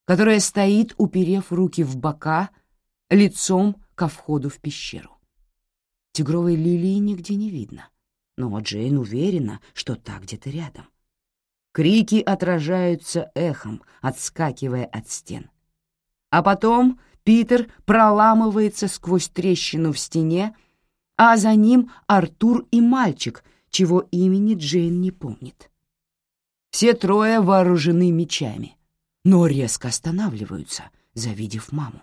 которая стоит, уперев руки в бока, лицом ко входу в пещеру. Тигровой лилии нигде не видно, но Джейн уверена, что та где-то рядом. Крики отражаются эхом, отскакивая от стен. А потом Питер проламывается сквозь трещину в стене, а за ним Артур и мальчик, чего имени Джейн не помнит. Все трое вооружены мечами, но резко останавливаются, завидев маму.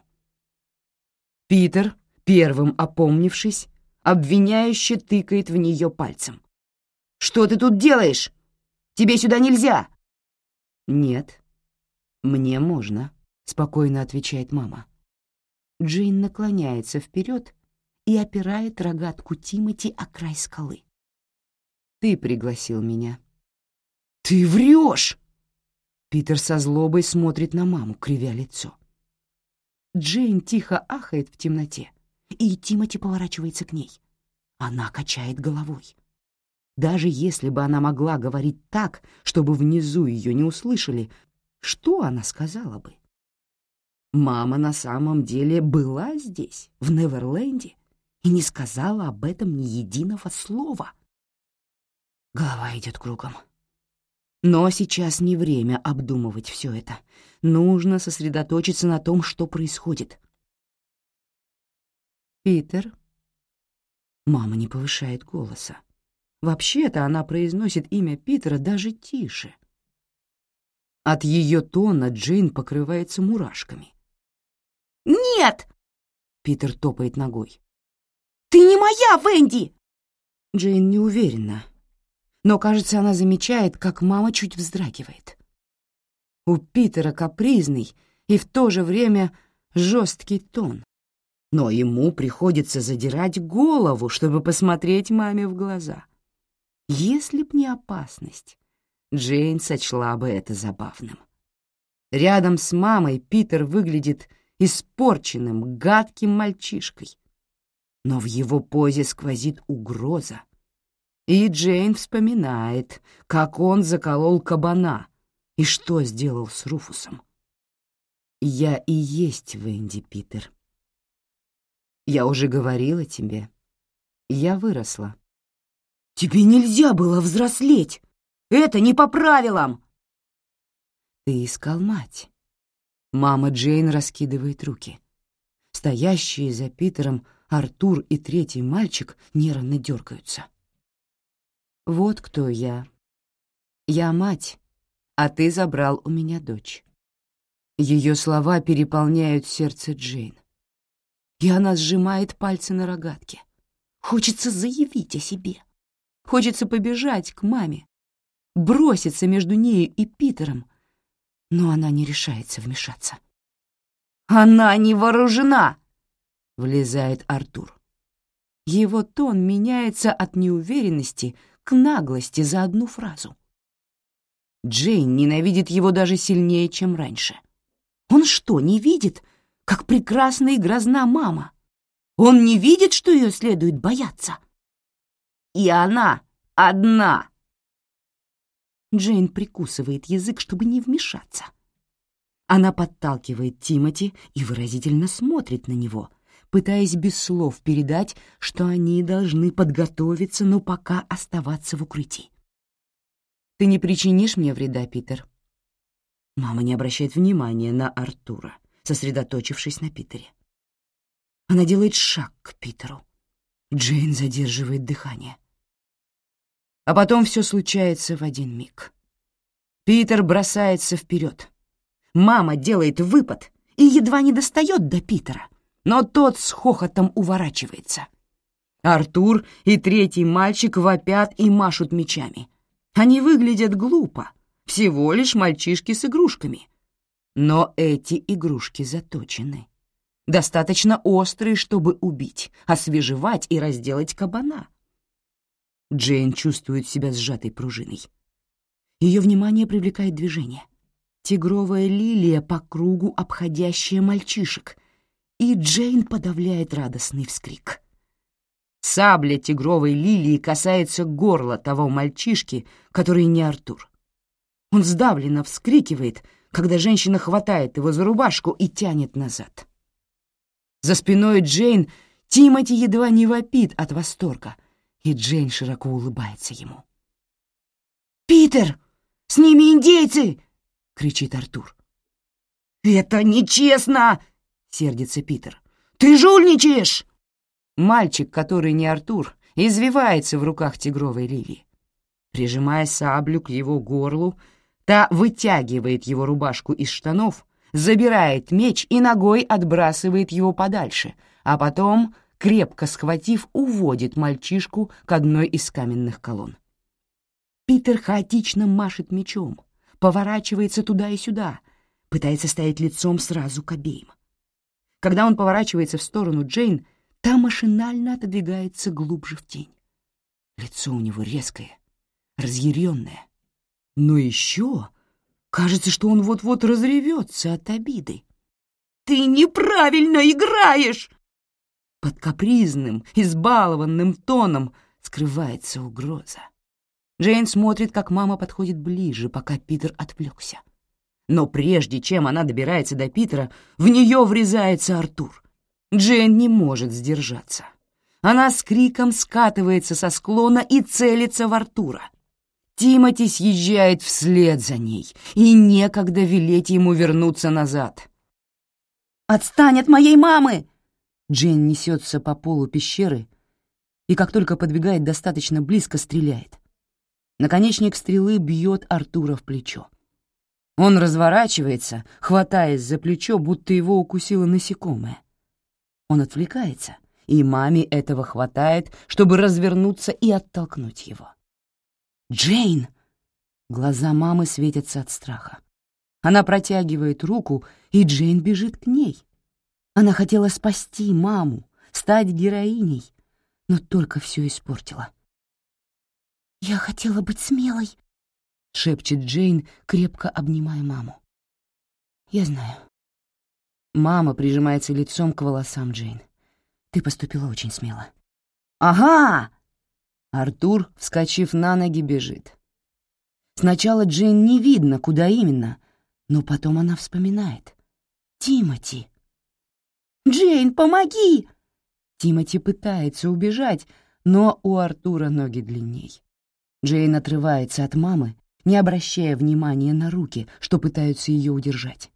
Питер, первым опомнившись, обвиняюще тыкает в нее пальцем. «Что ты тут делаешь?» Тебе сюда нельзя!» «Нет, мне можно», — спокойно отвечает мама. Джейн наклоняется вперед и опирает рогатку Тимати о край скалы. «Ты пригласил меня». «Ты врешь!» Питер со злобой смотрит на маму, кривя лицо. Джейн тихо ахает в темноте, и Тимати поворачивается к ней. Она качает головой. Даже если бы она могла говорить так, чтобы внизу ее не услышали, что она сказала бы? Мама на самом деле была здесь, в Неверленде, и не сказала об этом ни единого слова. Голова идет кругом. Но сейчас не время обдумывать все это. Нужно сосредоточиться на том, что происходит. «Питер?» Мама не повышает голоса. Вообще-то она произносит имя Питера даже тише. От ее тона Джейн покрывается мурашками. «Нет!» — Питер топает ногой. «Ты не моя, Венди!» Джейн не уверена, но, кажется, она замечает, как мама чуть вздрагивает. У Питера капризный и в то же время жесткий тон, но ему приходится задирать голову, чтобы посмотреть маме в глаза. Если б не опасность, Джейн сочла бы это забавным. Рядом с мамой Питер выглядит испорченным, гадким мальчишкой. Но в его позе сквозит угроза. И Джейн вспоминает, как он заколол кабана и что сделал с Руфусом. «Я и есть Венди, Питер. Я уже говорила тебе. Я выросла. «Тебе нельзя было взрослеть! Это не по правилам!» «Ты искал мать». Мама Джейн раскидывает руки. Стоящие за Питером Артур и третий мальчик нервно дергаются. «Вот кто я. Я мать, а ты забрал у меня дочь». Ее слова переполняют сердце Джейн. И она сжимает пальцы на рогатке. Хочется заявить о себе. Хочется побежать к маме, броситься между нею и Питером, но она не решается вмешаться. Она не вооружена!» — влезает Артур. Его тон меняется от неуверенности к наглости за одну фразу. Джейн ненавидит его даже сильнее, чем раньше. Он что, не видит, как прекрасна и грозна мама? Он не видит, что ее следует бояться? И она одна. Джейн прикусывает язык, чтобы не вмешаться. Она подталкивает Тимати и выразительно смотрит на него, пытаясь без слов передать, что они должны подготовиться, но пока оставаться в укрытии. «Ты не причинишь мне вреда, Питер?» Мама не обращает внимания на Артура, сосредоточившись на Питере. Она делает шаг к Питеру. Джейн задерживает дыхание. А потом все случается в один миг. Питер бросается вперед. Мама делает выпад и едва не достает до Питера, но тот с хохотом уворачивается. Артур и третий мальчик вопят и машут мечами. Они выглядят глупо, всего лишь мальчишки с игрушками. Но эти игрушки заточены. Достаточно острые, чтобы убить, освежевать и разделать кабана. Джейн чувствует себя сжатой пружиной. Ее внимание привлекает движение. Тигровая лилия по кругу, обходящая мальчишек, и Джейн подавляет радостный вскрик. Сабля тигровой лилии касается горла того мальчишки, который не Артур. Он сдавленно вскрикивает, когда женщина хватает его за рубашку и тянет назад. За спиной Джейн Тимати едва не вопит от восторга — и Джейн широко улыбается ему. «Питер, с ними индейцы!» — кричит Артур. «Это нечестно!» — сердится Питер. «Ты жульничаешь!» Мальчик, который не Артур, извивается в руках тигровой лилии. Прижимая саблю к его горлу, та вытягивает его рубашку из штанов, забирает меч и ногой отбрасывает его подальше, а потом крепко схватив, уводит мальчишку к одной из каменных колонн. Питер хаотично машет мечом, поворачивается туда и сюда, пытается стоять лицом сразу к обеим. Когда он поворачивается в сторону Джейн, та машинально отодвигается глубже в тень. Лицо у него резкое, разъяренное. Но еще кажется, что он вот-вот разревется от обиды. «Ты неправильно играешь!» Под капризным, избалованным тоном скрывается угроза. Джейн смотрит, как мама подходит ближе, пока Питер отвлекся. Но прежде чем она добирается до Питера, в нее врезается Артур. Джейн не может сдержаться. Она с криком скатывается со склона и целится в Артура. Тимати съезжает вслед за ней, и некогда велеть ему вернуться назад. «Отстань от моей мамы!» Джейн несется по полу пещеры и, как только подбегает достаточно близко, стреляет. Наконечник стрелы бьет Артура в плечо. Он разворачивается, хватаясь за плечо, будто его укусило насекомое. Он отвлекается, и маме этого хватает, чтобы развернуться и оттолкнуть его. «Джейн!» Глаза мамы светятся от страха. Она протягивает руку, и Джейн бежит к ней. Она хотела спасти маму, стать героиней, но только все испортила. «Я хотела быть смелой», — шепчет Джейн, крепко обнимая маму. «Я знаю». Мама прижимается лицом к волосам Джейн. «Ты поступила очень смело». «Ага!» Артур, вскочив на ноги, бежит. Сначала Джейн не видно, куда именно, но потом она вспоминает. «Тимати!» «Джейн, помоги!» Тимати пытается убежать, но у Артура ноги длинней. Джейн отрывается от мамы, не обращая внимания на руки, что пытаются ее удержать.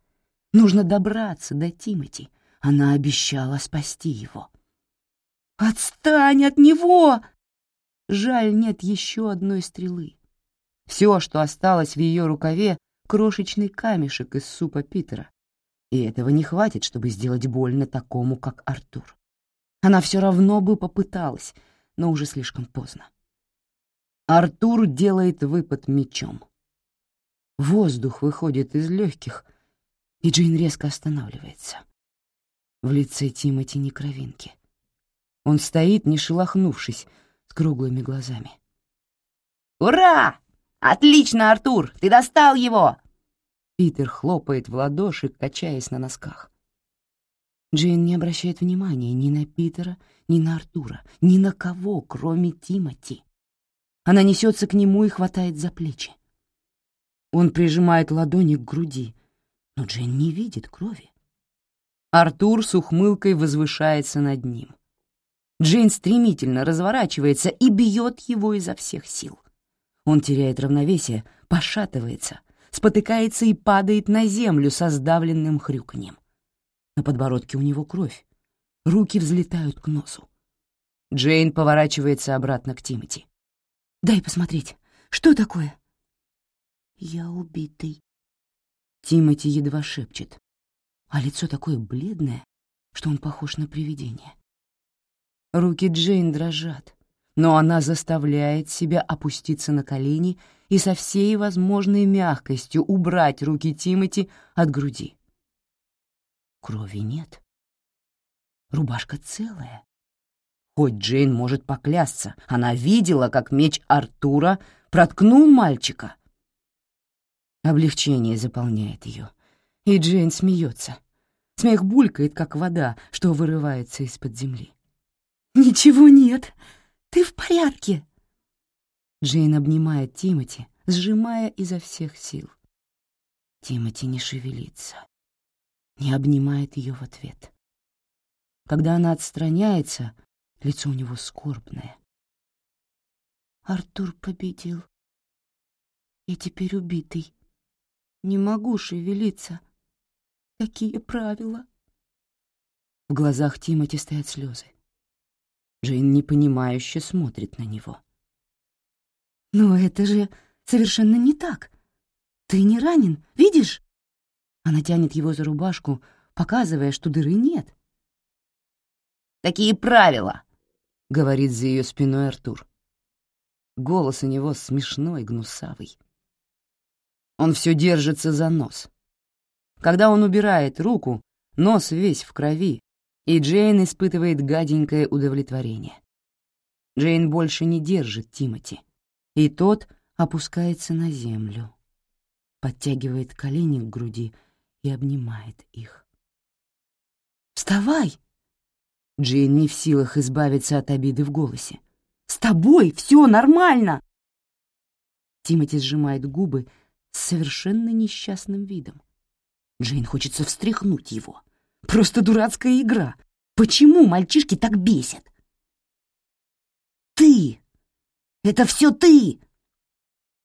Нужно добраться до Тимати. Она обещала спасти его. «Отстань от него!» Жаль, нет еще одной стрелы. Все, что осталось в ее рукаве, — крошечный камешек из супа Питера, и этого не хватит, чтобы сделать больно такому, как Артур. Она все равно бы попыталась, но уже слишком поздно. Артур делает выпад мечом. Воздух выходит из легких, и Джейн резко останавливается. В лице Тимати ни кровинки. Он стоит, не шелохнувшись, с круглыми глазами. «Ура! Отлично, Артур! Ты достал его!» Питер хлопает в ладоши, качаясь на носках. Джейн не обращает внимания ни на Питера, ни на Артура, ни на кого, кроме Тимати. Она несется к нему и хватает за плечи. Он прижимает ладони к груди, но Джейн не видит крови. Артур с ухмылкой возвышается над ним. Джейн стремительно разворачивается и бьет его изо всех сил. Он теряет равновесие, пошатывается, спотыкается и падает на землю со сдавленным хрюканьем. На подбородке у него кровь. Руки взлетают к носу. Джейн поворачивается обратно к Тимати. «Дай посмотреть. Что такое?» «Я убитый». Тимати едва шепчет, а лицо такое бледное, что он похож на привидение. Руки Джейн дрожат, но она заставляет себя опуститься на колени и со всей возможной мягкостью убрать руки Тимати от груди. Крови нет. Рубашка целая. Хоть Джейн может поклясться, она видела, как меч Артура проткнул мальчика. Облегчение заполняет ее, и Джейн смеется. Смех булькает, как вода, что вырывается из-под земли. «Ничего нет, ты в порядке!» Джейн обнимает Тимати, сжимая изо всех сил. Тимати не шевелится не обнимает ее в ответ. Когда она отстраняется, лицо у него скорбное. Артур победил. Я теперь убитый. Не могу шевелиться. Какие правила? В глазах Тимати стоят слезы. Джейн непонимающе смотрит на него. «Но это же совершенно не так. Ты не ранен, видишь?» Она тянет его за рубашку, показывая, что дыры нет. «Такие правила!» — говорит за ее спиной Артур. Голос у него смешной, гнусавый. Он все держится за нос. Когда он убирает руку, нос весь в крови, и Джейн испытывает гаденькое удовлетворение. Джейн больше не держит Тимати, и тот опускается на землю, подтягивает колени к груди и обнимает их. «Вставай!» Джейн не в силах избавиться от обиды в голосе. «С тобой все нормально!» Тимати сжимает губы с совершенно несчастным видом. Джейн хочется встряхнуть его. Просто дурацкая игра. Почему мальчишки так бесят? «Ты! Это все ты!»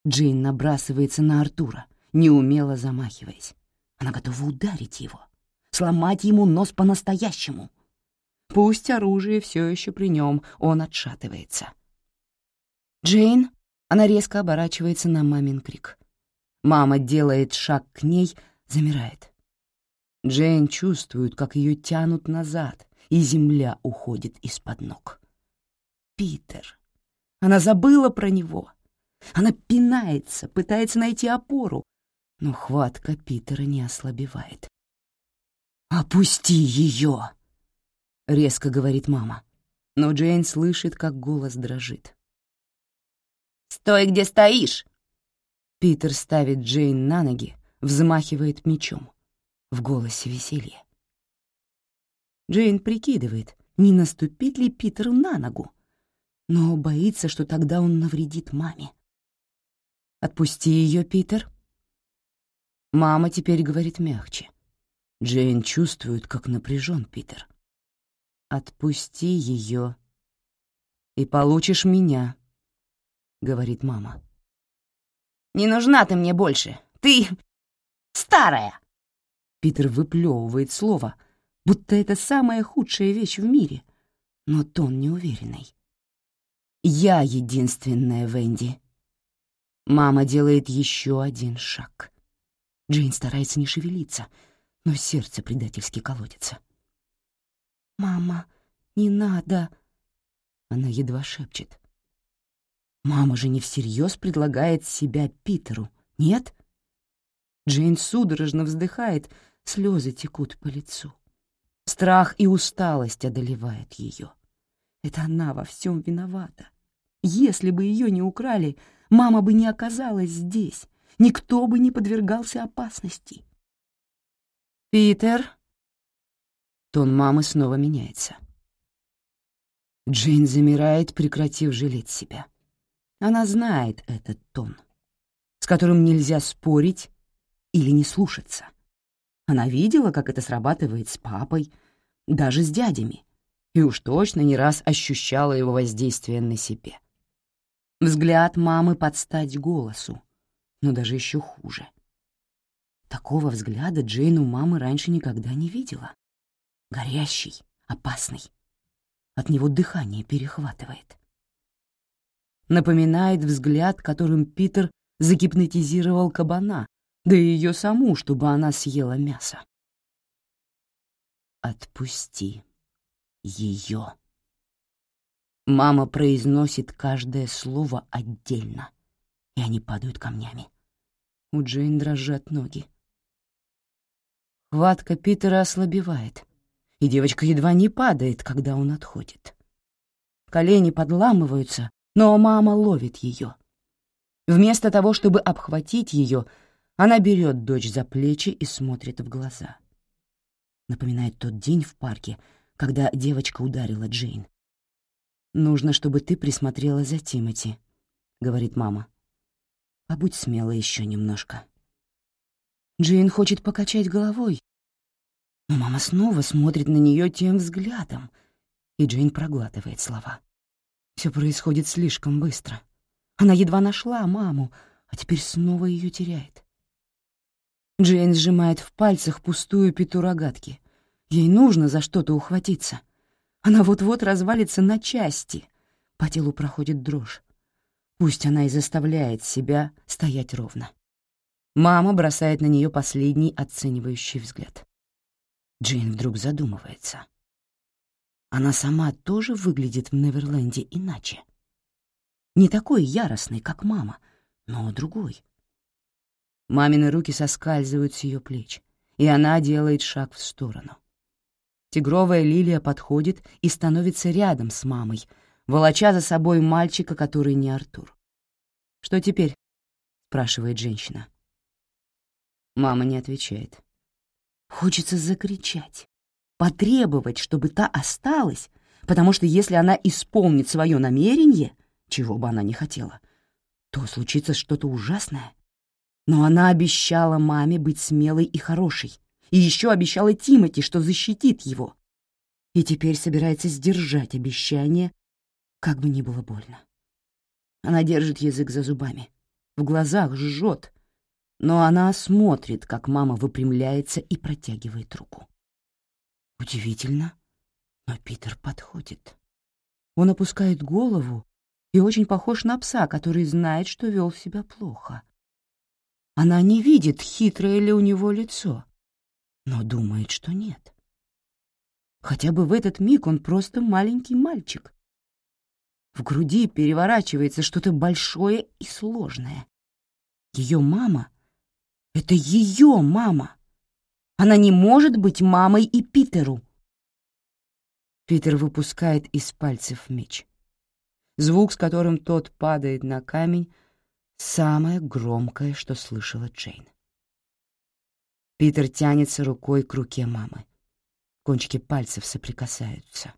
Джейн набрасывается на Артура, неумело замахиваясь. Она готова ударить его, сломать ему нос по-настоящему. Пусть оружие все еще при нем, он отшатывается. «Джейн!» — она резко оборачивается на мамин крик. Мама делает шаг к ней, замирает. Джейн чувствует, как ее тянут назад, и земля уходит из-под ног. Питер. Она забыла про него. Она пинается, пытается найти опору, но хватка Питера не ослабевает. «Опусти ее!» — резко говорит мама, но Джейн слышит, как голос дрожит. «Стой, где стоишь!» Питер ставит Джейн на ноги, взмахивает мечом. В голосе веселье. Джейн прикидывает, не наступит ли Питеру на ногу, но боится, что тогда он навредит маме. «Отпусти ее, Питер», Мама теперь говорит мягче. Джейн чувствует, как напряжен Питер. «Отпусти ее, и получишь меня», — говорит мама. «Не нужна ты мне больше. Ты старая!» Питер выплевывает слово, будто это самая худшая вещь в мире, но тон неуверенный. «Я единственная, Венди». Мама делает еще один шаг. Джейн старается не шевелиться, но сердце предательски колотится. «Мама, не надо!» Она едва шепчет. «Мама же не всерьез предлагает себя Питеру, нет?» Джейн судорожно вздыхает, слезы текут по лицу. Страх и усталость одолевают ее. Это она во всем виновата. Если бы ее не украли, мама бы не оказалась здесь, никто бы не подвергался опасности. «Питер!» Тон мамы снова меняется. Джейн замирает, прекратив жалеть себя. Она знает этот тон, с которым нельзя спорить или не слушаться. Она видела, как это срабатывает с папой, даже с дядями, и уж точно не раз ощущала его воздействие на себе. Взгляд мамы под стать голосу, но даже еще хуже. Такого взгляда Джейн у мамы раньше никогда не видела. Горящий, опасный. От него дыхание перехватывает. Напоминает взгляд, которым Питер загипнотизировал кабана, да и ее саму, чтобы она съела мясо. «Отпусти ее». Мама произносит каждое слово отдельно, и они падают камнями. У Джейн дрожат ноги. Хватка Питера ослабевает, и девочка едва не падает, когда он отходит. Колени подламываются, но мама ловит ее. Вместо того, чтобы обхватить ее, она берет дочь за плечи и смотрит в глаза. Напоминает тот день в парке, когда девочка ударила Джейн. «Нужно, чтобы ты присмотрела за Тимати», — говорит мама. «Побудь смела еще немножко». Джейн хочет покачать головой, но мама снова смотрит на нее тем взглядом, и Джейн проглатывает слова. Все происходит слишком быстро. Она едва нашла маму, а теперь снова ее теряет. Джейн сжимает в пальцах пустую пету рогатки. Ей нужно за что-то ухватиться. Она вот-вот развалится на части. По телу проходит дрожь. Пусть она и заставляет себя стоять ровно. Мама бросает на нее последний оценивающий взгляд. Джейн вдруг задумывается. Она сама тоже выглядит в Неверленде иначе. Не такой яростный, как мама, но другой. Мамины руки соскальзывают с ее плеч, и она делает шаг в сторону. Тигровая лилия подходит и становится рядом с мамой, волоча за собой мальчика, который не Артур. «Что теперь?» — спрашивает женщина. Мама не отвечает. Хочется закричать, потребовать, чтобы та осталась, потому что если она исполнит свое намерение, чего бы она ни хотела, то случится что-то ужасное. Но она обещала маме быть смелой и хорошей, и еще обещала Тимати, что защитит его. И теперь собирается сдержать обещание, как бы ни было больно. Она держит язык за зубами, в глазах жжет, но она смотрит, как мама выпрямляется и протягивает руку. Удивительно, но Питер подходит. Он опускает голову и очень похож на пса, который знает, что вел себя плохо. Она не видит, хитрое ли у него лицо, но думает, что нет. Хотя бы в этот миг он просто маленький мальчик. В груди переворачивается что-то большое и сложное. Ее мама — это ее мама. Она не может быть мамой и Питеру. Питер выпускает из пальцев меч. Звук, с которым тот падает на камень, Самое громкое, что слышала Джейн. Питер тянется рукой к руке мамы. Кончики пальцев соприкасаются.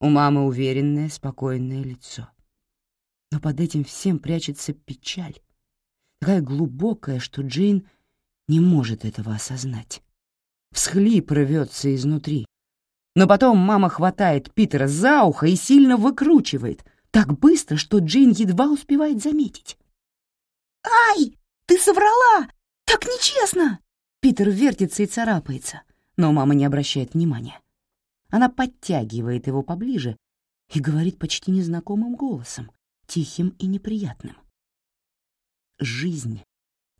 У мамы уверенное, спокойное лицо. Но под этим всем прячется печаль, такая глубокая, что Джейн не может этого осознать. Всхлип рвется изнутри. Но потом мама хватает Питера за ухо и сильно выкручивает, так быстро, что Джейн едва успевает заметить. «Ай, ты соврала! Так нечестно!» Питер вертится и царапается, но мама не обращает внимания. Она подтягивает его поближе и говорит почти незнакомым голосом, тихим и неприятным. «Жизнь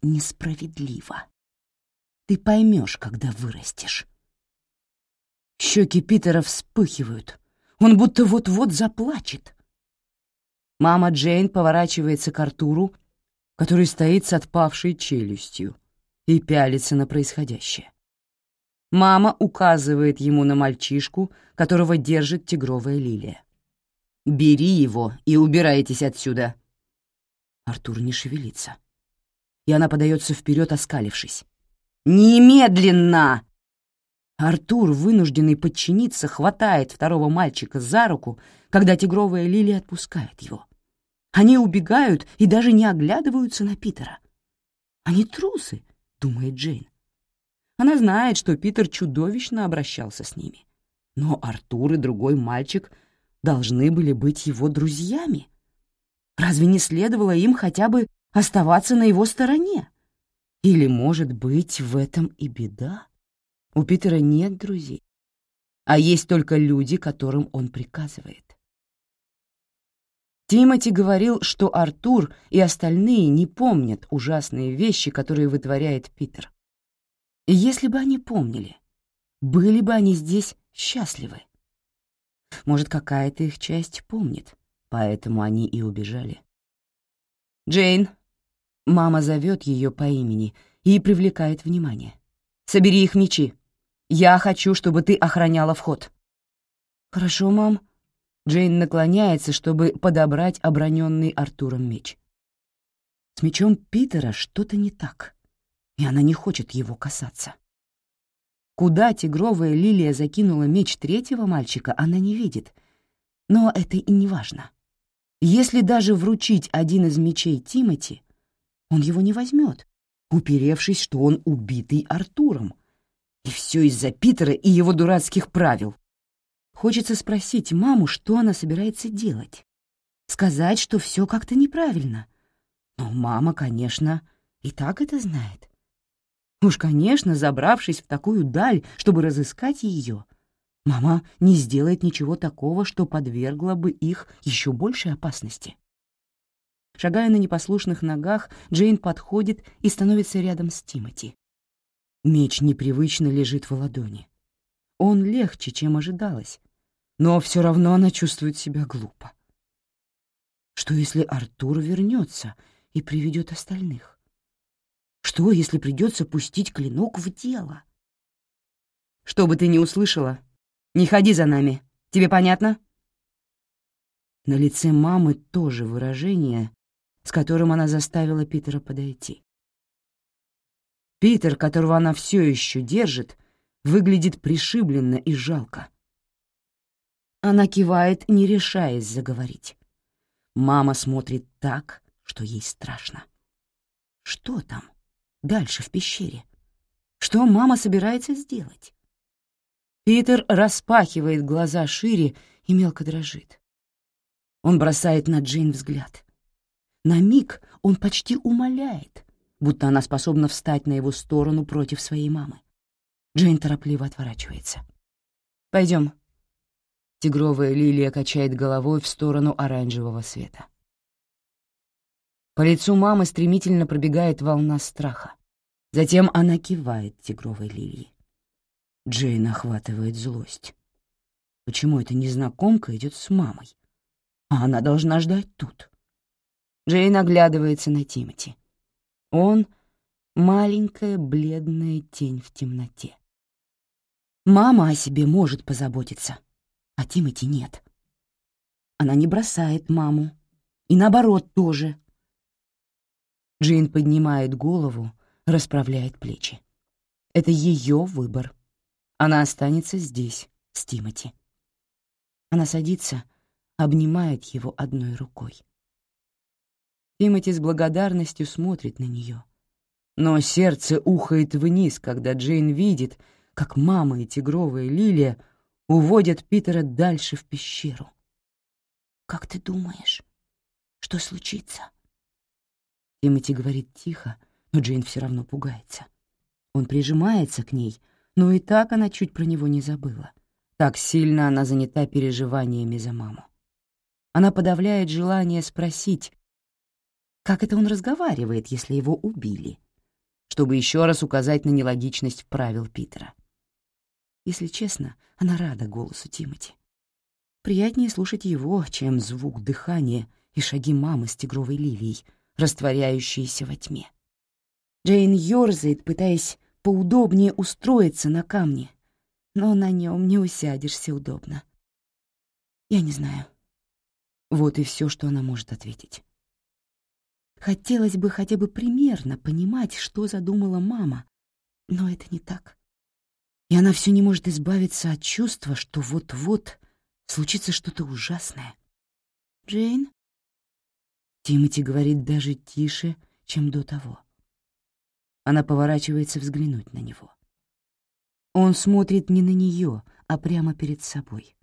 несправедлива. Ты поймешь, когда вырастешь». Щеки Питера вспыхивают. Он будто вот-вот заплачет. Мама Джейн поворачивается к Артуру который стоит с отпавшей челюстью и пялится на происходящее. Мама указывает ему на мальчишку, которого держит тигровая лилия. «Бери его и убирайтесь отсюда!» Артур не шевелится. И она подается вперед, оскалившись. «Немедленно!» Артур, вынужденный подчиниться, хватает второго мальчика за руку, когда тигровая лилия отпускает его. Они убегают и даже не оглядываются на Питера. «Они трусы», — думает Джейн. Она знает, что Питер чудовищно обращался с ними. Но Артур и другой мальчик должны были быть его друзьями. Разве не следовало им хотя бы оставаться на его стороне? Или, может быть, в этом и беда? У Питера нет друзей, а есть только люди, которым он приказывает. Тимоти говорил, что Артур и остальные не помнят ужасные вещи, которые вытворяет Питер. И если бы они помнили, были бы они здесь счастливы. Может, какая-то их часть помнит, поэтому они и убежали. «Джейн!» Мама зовет ее по имени и привлекает внимание. «Собери их мечи. Я хочу, чтобы ты охраняла вход». «Хорошо, мам», Джейн наклоняется, чтобы подобрать оброненный Артуром меч. С мечом Питера что-то не так, и она не хочет его касаться. Куда тигровая лилия закинула меч третьего мальчика, она не видит, но это и не важно. Если даже вручить один из мечей Тимати, он его не возьмет, уперевшись, что он убитый Артуром. И все из-за Питера и его дурацких правил. Хочется спросить маму, что она собирается делать. Сказать, что все как-то неправильно. Но мама, конечно, и так это знает. Уж, конечно, забравшись в такую даль, чтобы разыскать ее, мама не сделает ничего такого, что подвергло бы их еще большей опасности. Шагая на непослушных ногах, Джейн подходит и становится рядом с Тимати. Меч непривычно лежит в ладони. Он легче, чем ожидалось, но все равно она чувствует себя глупо. Что, если Артур вернется и приведет остальных? Что, если придется пустить клинок в дело? Что бы ты ни услышала, не ходи за нами. Тебе понятно? На лице мамы тоже выражение, с которым она заставила Питера подойти. Питер, которого она все еще держит, выглядит пришибленно и жалко. Она кивает, не решаясь заговорить. Мама смотрит так, что ей страшно. Что там? Дальше в пещере. Что мама собирается сделать? Питер распахивает глаза шире и мелко дрожит. Он бросает на Джейн взгляд. На миг он почти умоляет, будто она способна встать на его сторону против своей мамы. Джейн торопливо отворачивается. «Пойдем». Тигровая лилия качает головой в сторону оранжевого света. По лицу мамы стремительно пробегает волна страха. Затем она кивает тигровой лилии. Джейн охватывает злость. Почему эта незнакомка идет с мамой? А она должна ждать тут. Джейн оглядывается на Тимати. Он — маленькая бледная тень в темноте. Мама о себе может позаботиться, а Тимати нет. Она не бросает маму. И наоборот тоже. Джин поднимает голову, расправляет плечи. Это ее выбор. Она останется здесь, с Тимати. Она садится, обнимает его одной рукой. Тимати с благодарностью смотрит на нее. Но сердце ухает вниз, когда Джейн видит, как мама и тигровая лилия уводят Питера дальше в пещеру. «Как ты думаешь, что случится?» Тимати говорит тихо, но Джейн все равно пугается. Он прижимается к ней, но и так она чуть про него не забыла. Так сильно она занята переживаниями за маму. Она подавляет желание спросить, как это он разговаривает, если его убили, чтобы еще раз указать на нелогичность правил Питера. Если честно, она рада голосу Тимати. Приятнее слушать его, чем звук дыхания и шаги мамы с тигровой лилией, растворяющиеся во тьме. Джейн ёрзает, пытаясь поудобнее устроиться на камне, но на нем не усядешься удобно. Я не знаю. Вот и все, что она может ответить. Хотелось бы хотя бы примерно понимать, что задумала мама, но это не так. И она все не может избавиться от чувства, что вот-вот случится что-то ужасное. «Джейн?» Тимати говорит даже тише, чем до того. Она поворачивается взглянуть на него. Он смотрит не на нее, а прямо перед собой.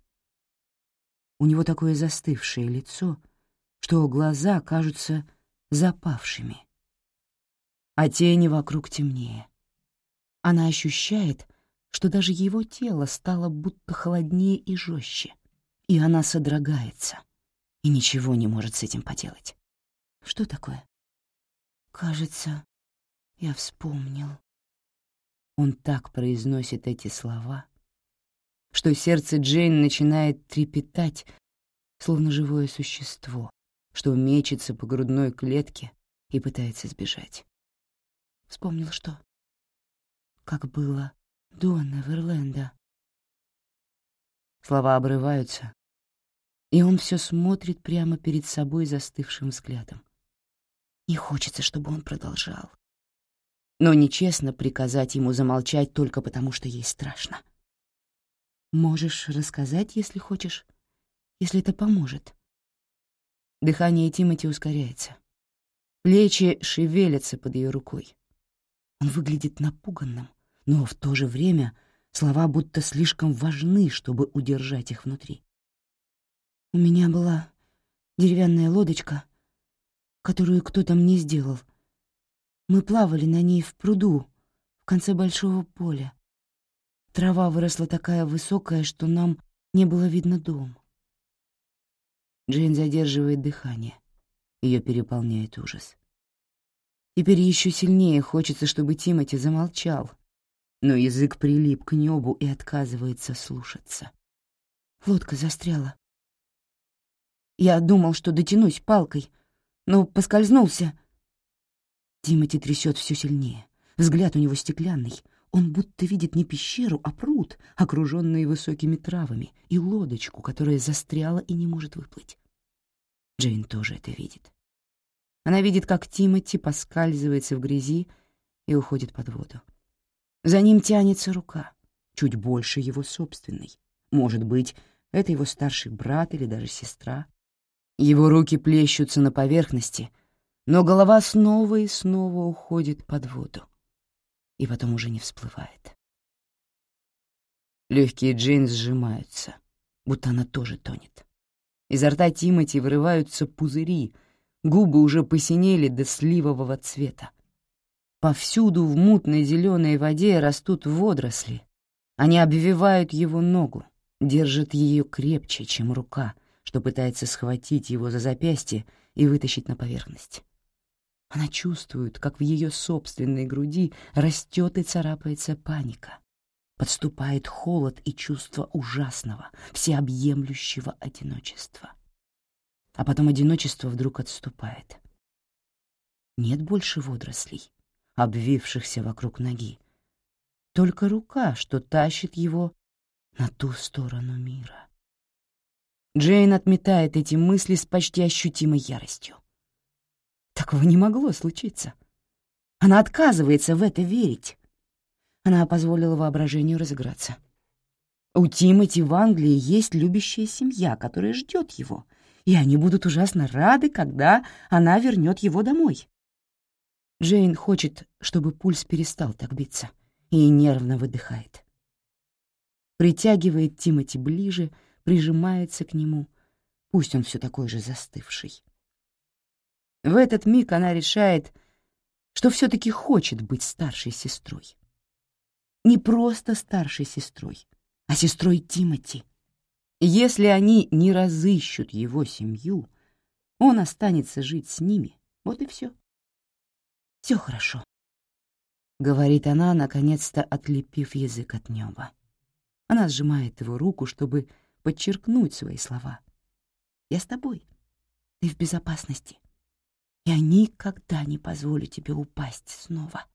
У него такое застывшее лицо, что глаза кажутся запавшими, а тени вокруг темнее. Она ощущает, что даже его тело стало будто холоднее и жестче, и она содрогается и ничего не может с этим поделать. Что такое? Кажется, я вспомнил. Он так произносит эти слова, что сердце Джейн начинает трепетать, словно живое существо, что мечется по грудной клетке и пытается сбежать. Вспомнил что? Как было до Неверленда. Слова обрываются, и он все смотрит прямо перед собой застывшим взглядом. Не хочется, чтобы он продолжал. Но нечестно приказать ему замолчать только потому, что ей страшно. Можешь рассказать, если хочешь, если это поможет. Дыхание Тимати ускоряется. Плечи шевелятся под ее рукой. Он выглядит напуганным, но в то же время слова будто слишком важны, чтобы удержать их внутри. У меня была деревянная лодочка, которую кто-то мне сделал. Мы плавали на ней в пруду в конце большого поля. Трава выросла такая высокая, что нам не было видно дом. Джейн задерживает дыхание. Ее переполняет ужас. Теперь еще сильнее хочется, чтобы Тимати замолчал, но язык прилип к небу и отказывается слушаться. Лодка застряла. Я думал, что дотянусь палкой, но поскользнулся. Тимати трясет все сильнее. Взгляд у него стеклянный. Он будто видит не пещеру, а пруд, окруженный высокими травами, и лодочку, которая застряла и не может выплыть. Джейн тоже это видит. Она видит, как Тимати поскальзывается в грязи и уходит под воду. За ним тянется рука, чуть больше его собственной. Может быть, это его старший брат или даже сестра. Его руки плещутся на поверхности, но голова снова и снова уходит под воду и потом уже не всплывает. Легкие Джейн сжимаются, будто она тоже тонет. Изо рта Тимати вырываются пузыри, губы уже посинели до сливового цвета. Повсюду в мутной зеленой воде растут водоросли. Они обвивают его ногу, держат ее крепче, чем рука — что пытается схватить его за запястье и вытащить на поверхность. Она чувствует, как в ее собственной груди растет и царапается паника. Подступает холод и чувство ужасного, всеобъемлющего одиночества. А потом одиночество вдруг отступает. Нет больше водорослей, обвившихся вокруг ноги. Только рука, что тащит его на ту сторону мира. Джейн отметает эти мысли с почти ощутимой яростью. Такого не могло случиться. Она отказывается в это верить. Она позволила воображению разыграться. У Тимати в Англии есть любящая семья, которая ждет его, и они будут ужасно рады, когда она вернет его домой. Джейн хочет, чтобы пульс перестал так биться, и нервно выдыхает. Притягивает Тимати ближе — прижимается к нему, пусть он все такой же застывший. В этот миг она решает, что все-таки хочет быть старшей сестрой. Не просто старшей сестрой, а сестрой Тимати. Если они не разыщут его семью, он останется жить с ними. Вот и все. Все хорошо, — говорит она, наконец-то отлепив язык от неба. Она сжимает его руку, чтобы подчеркнуть свои слова. «Я с тобой. Ты в безопасности. Я никогда не позволю тебе упасть снова».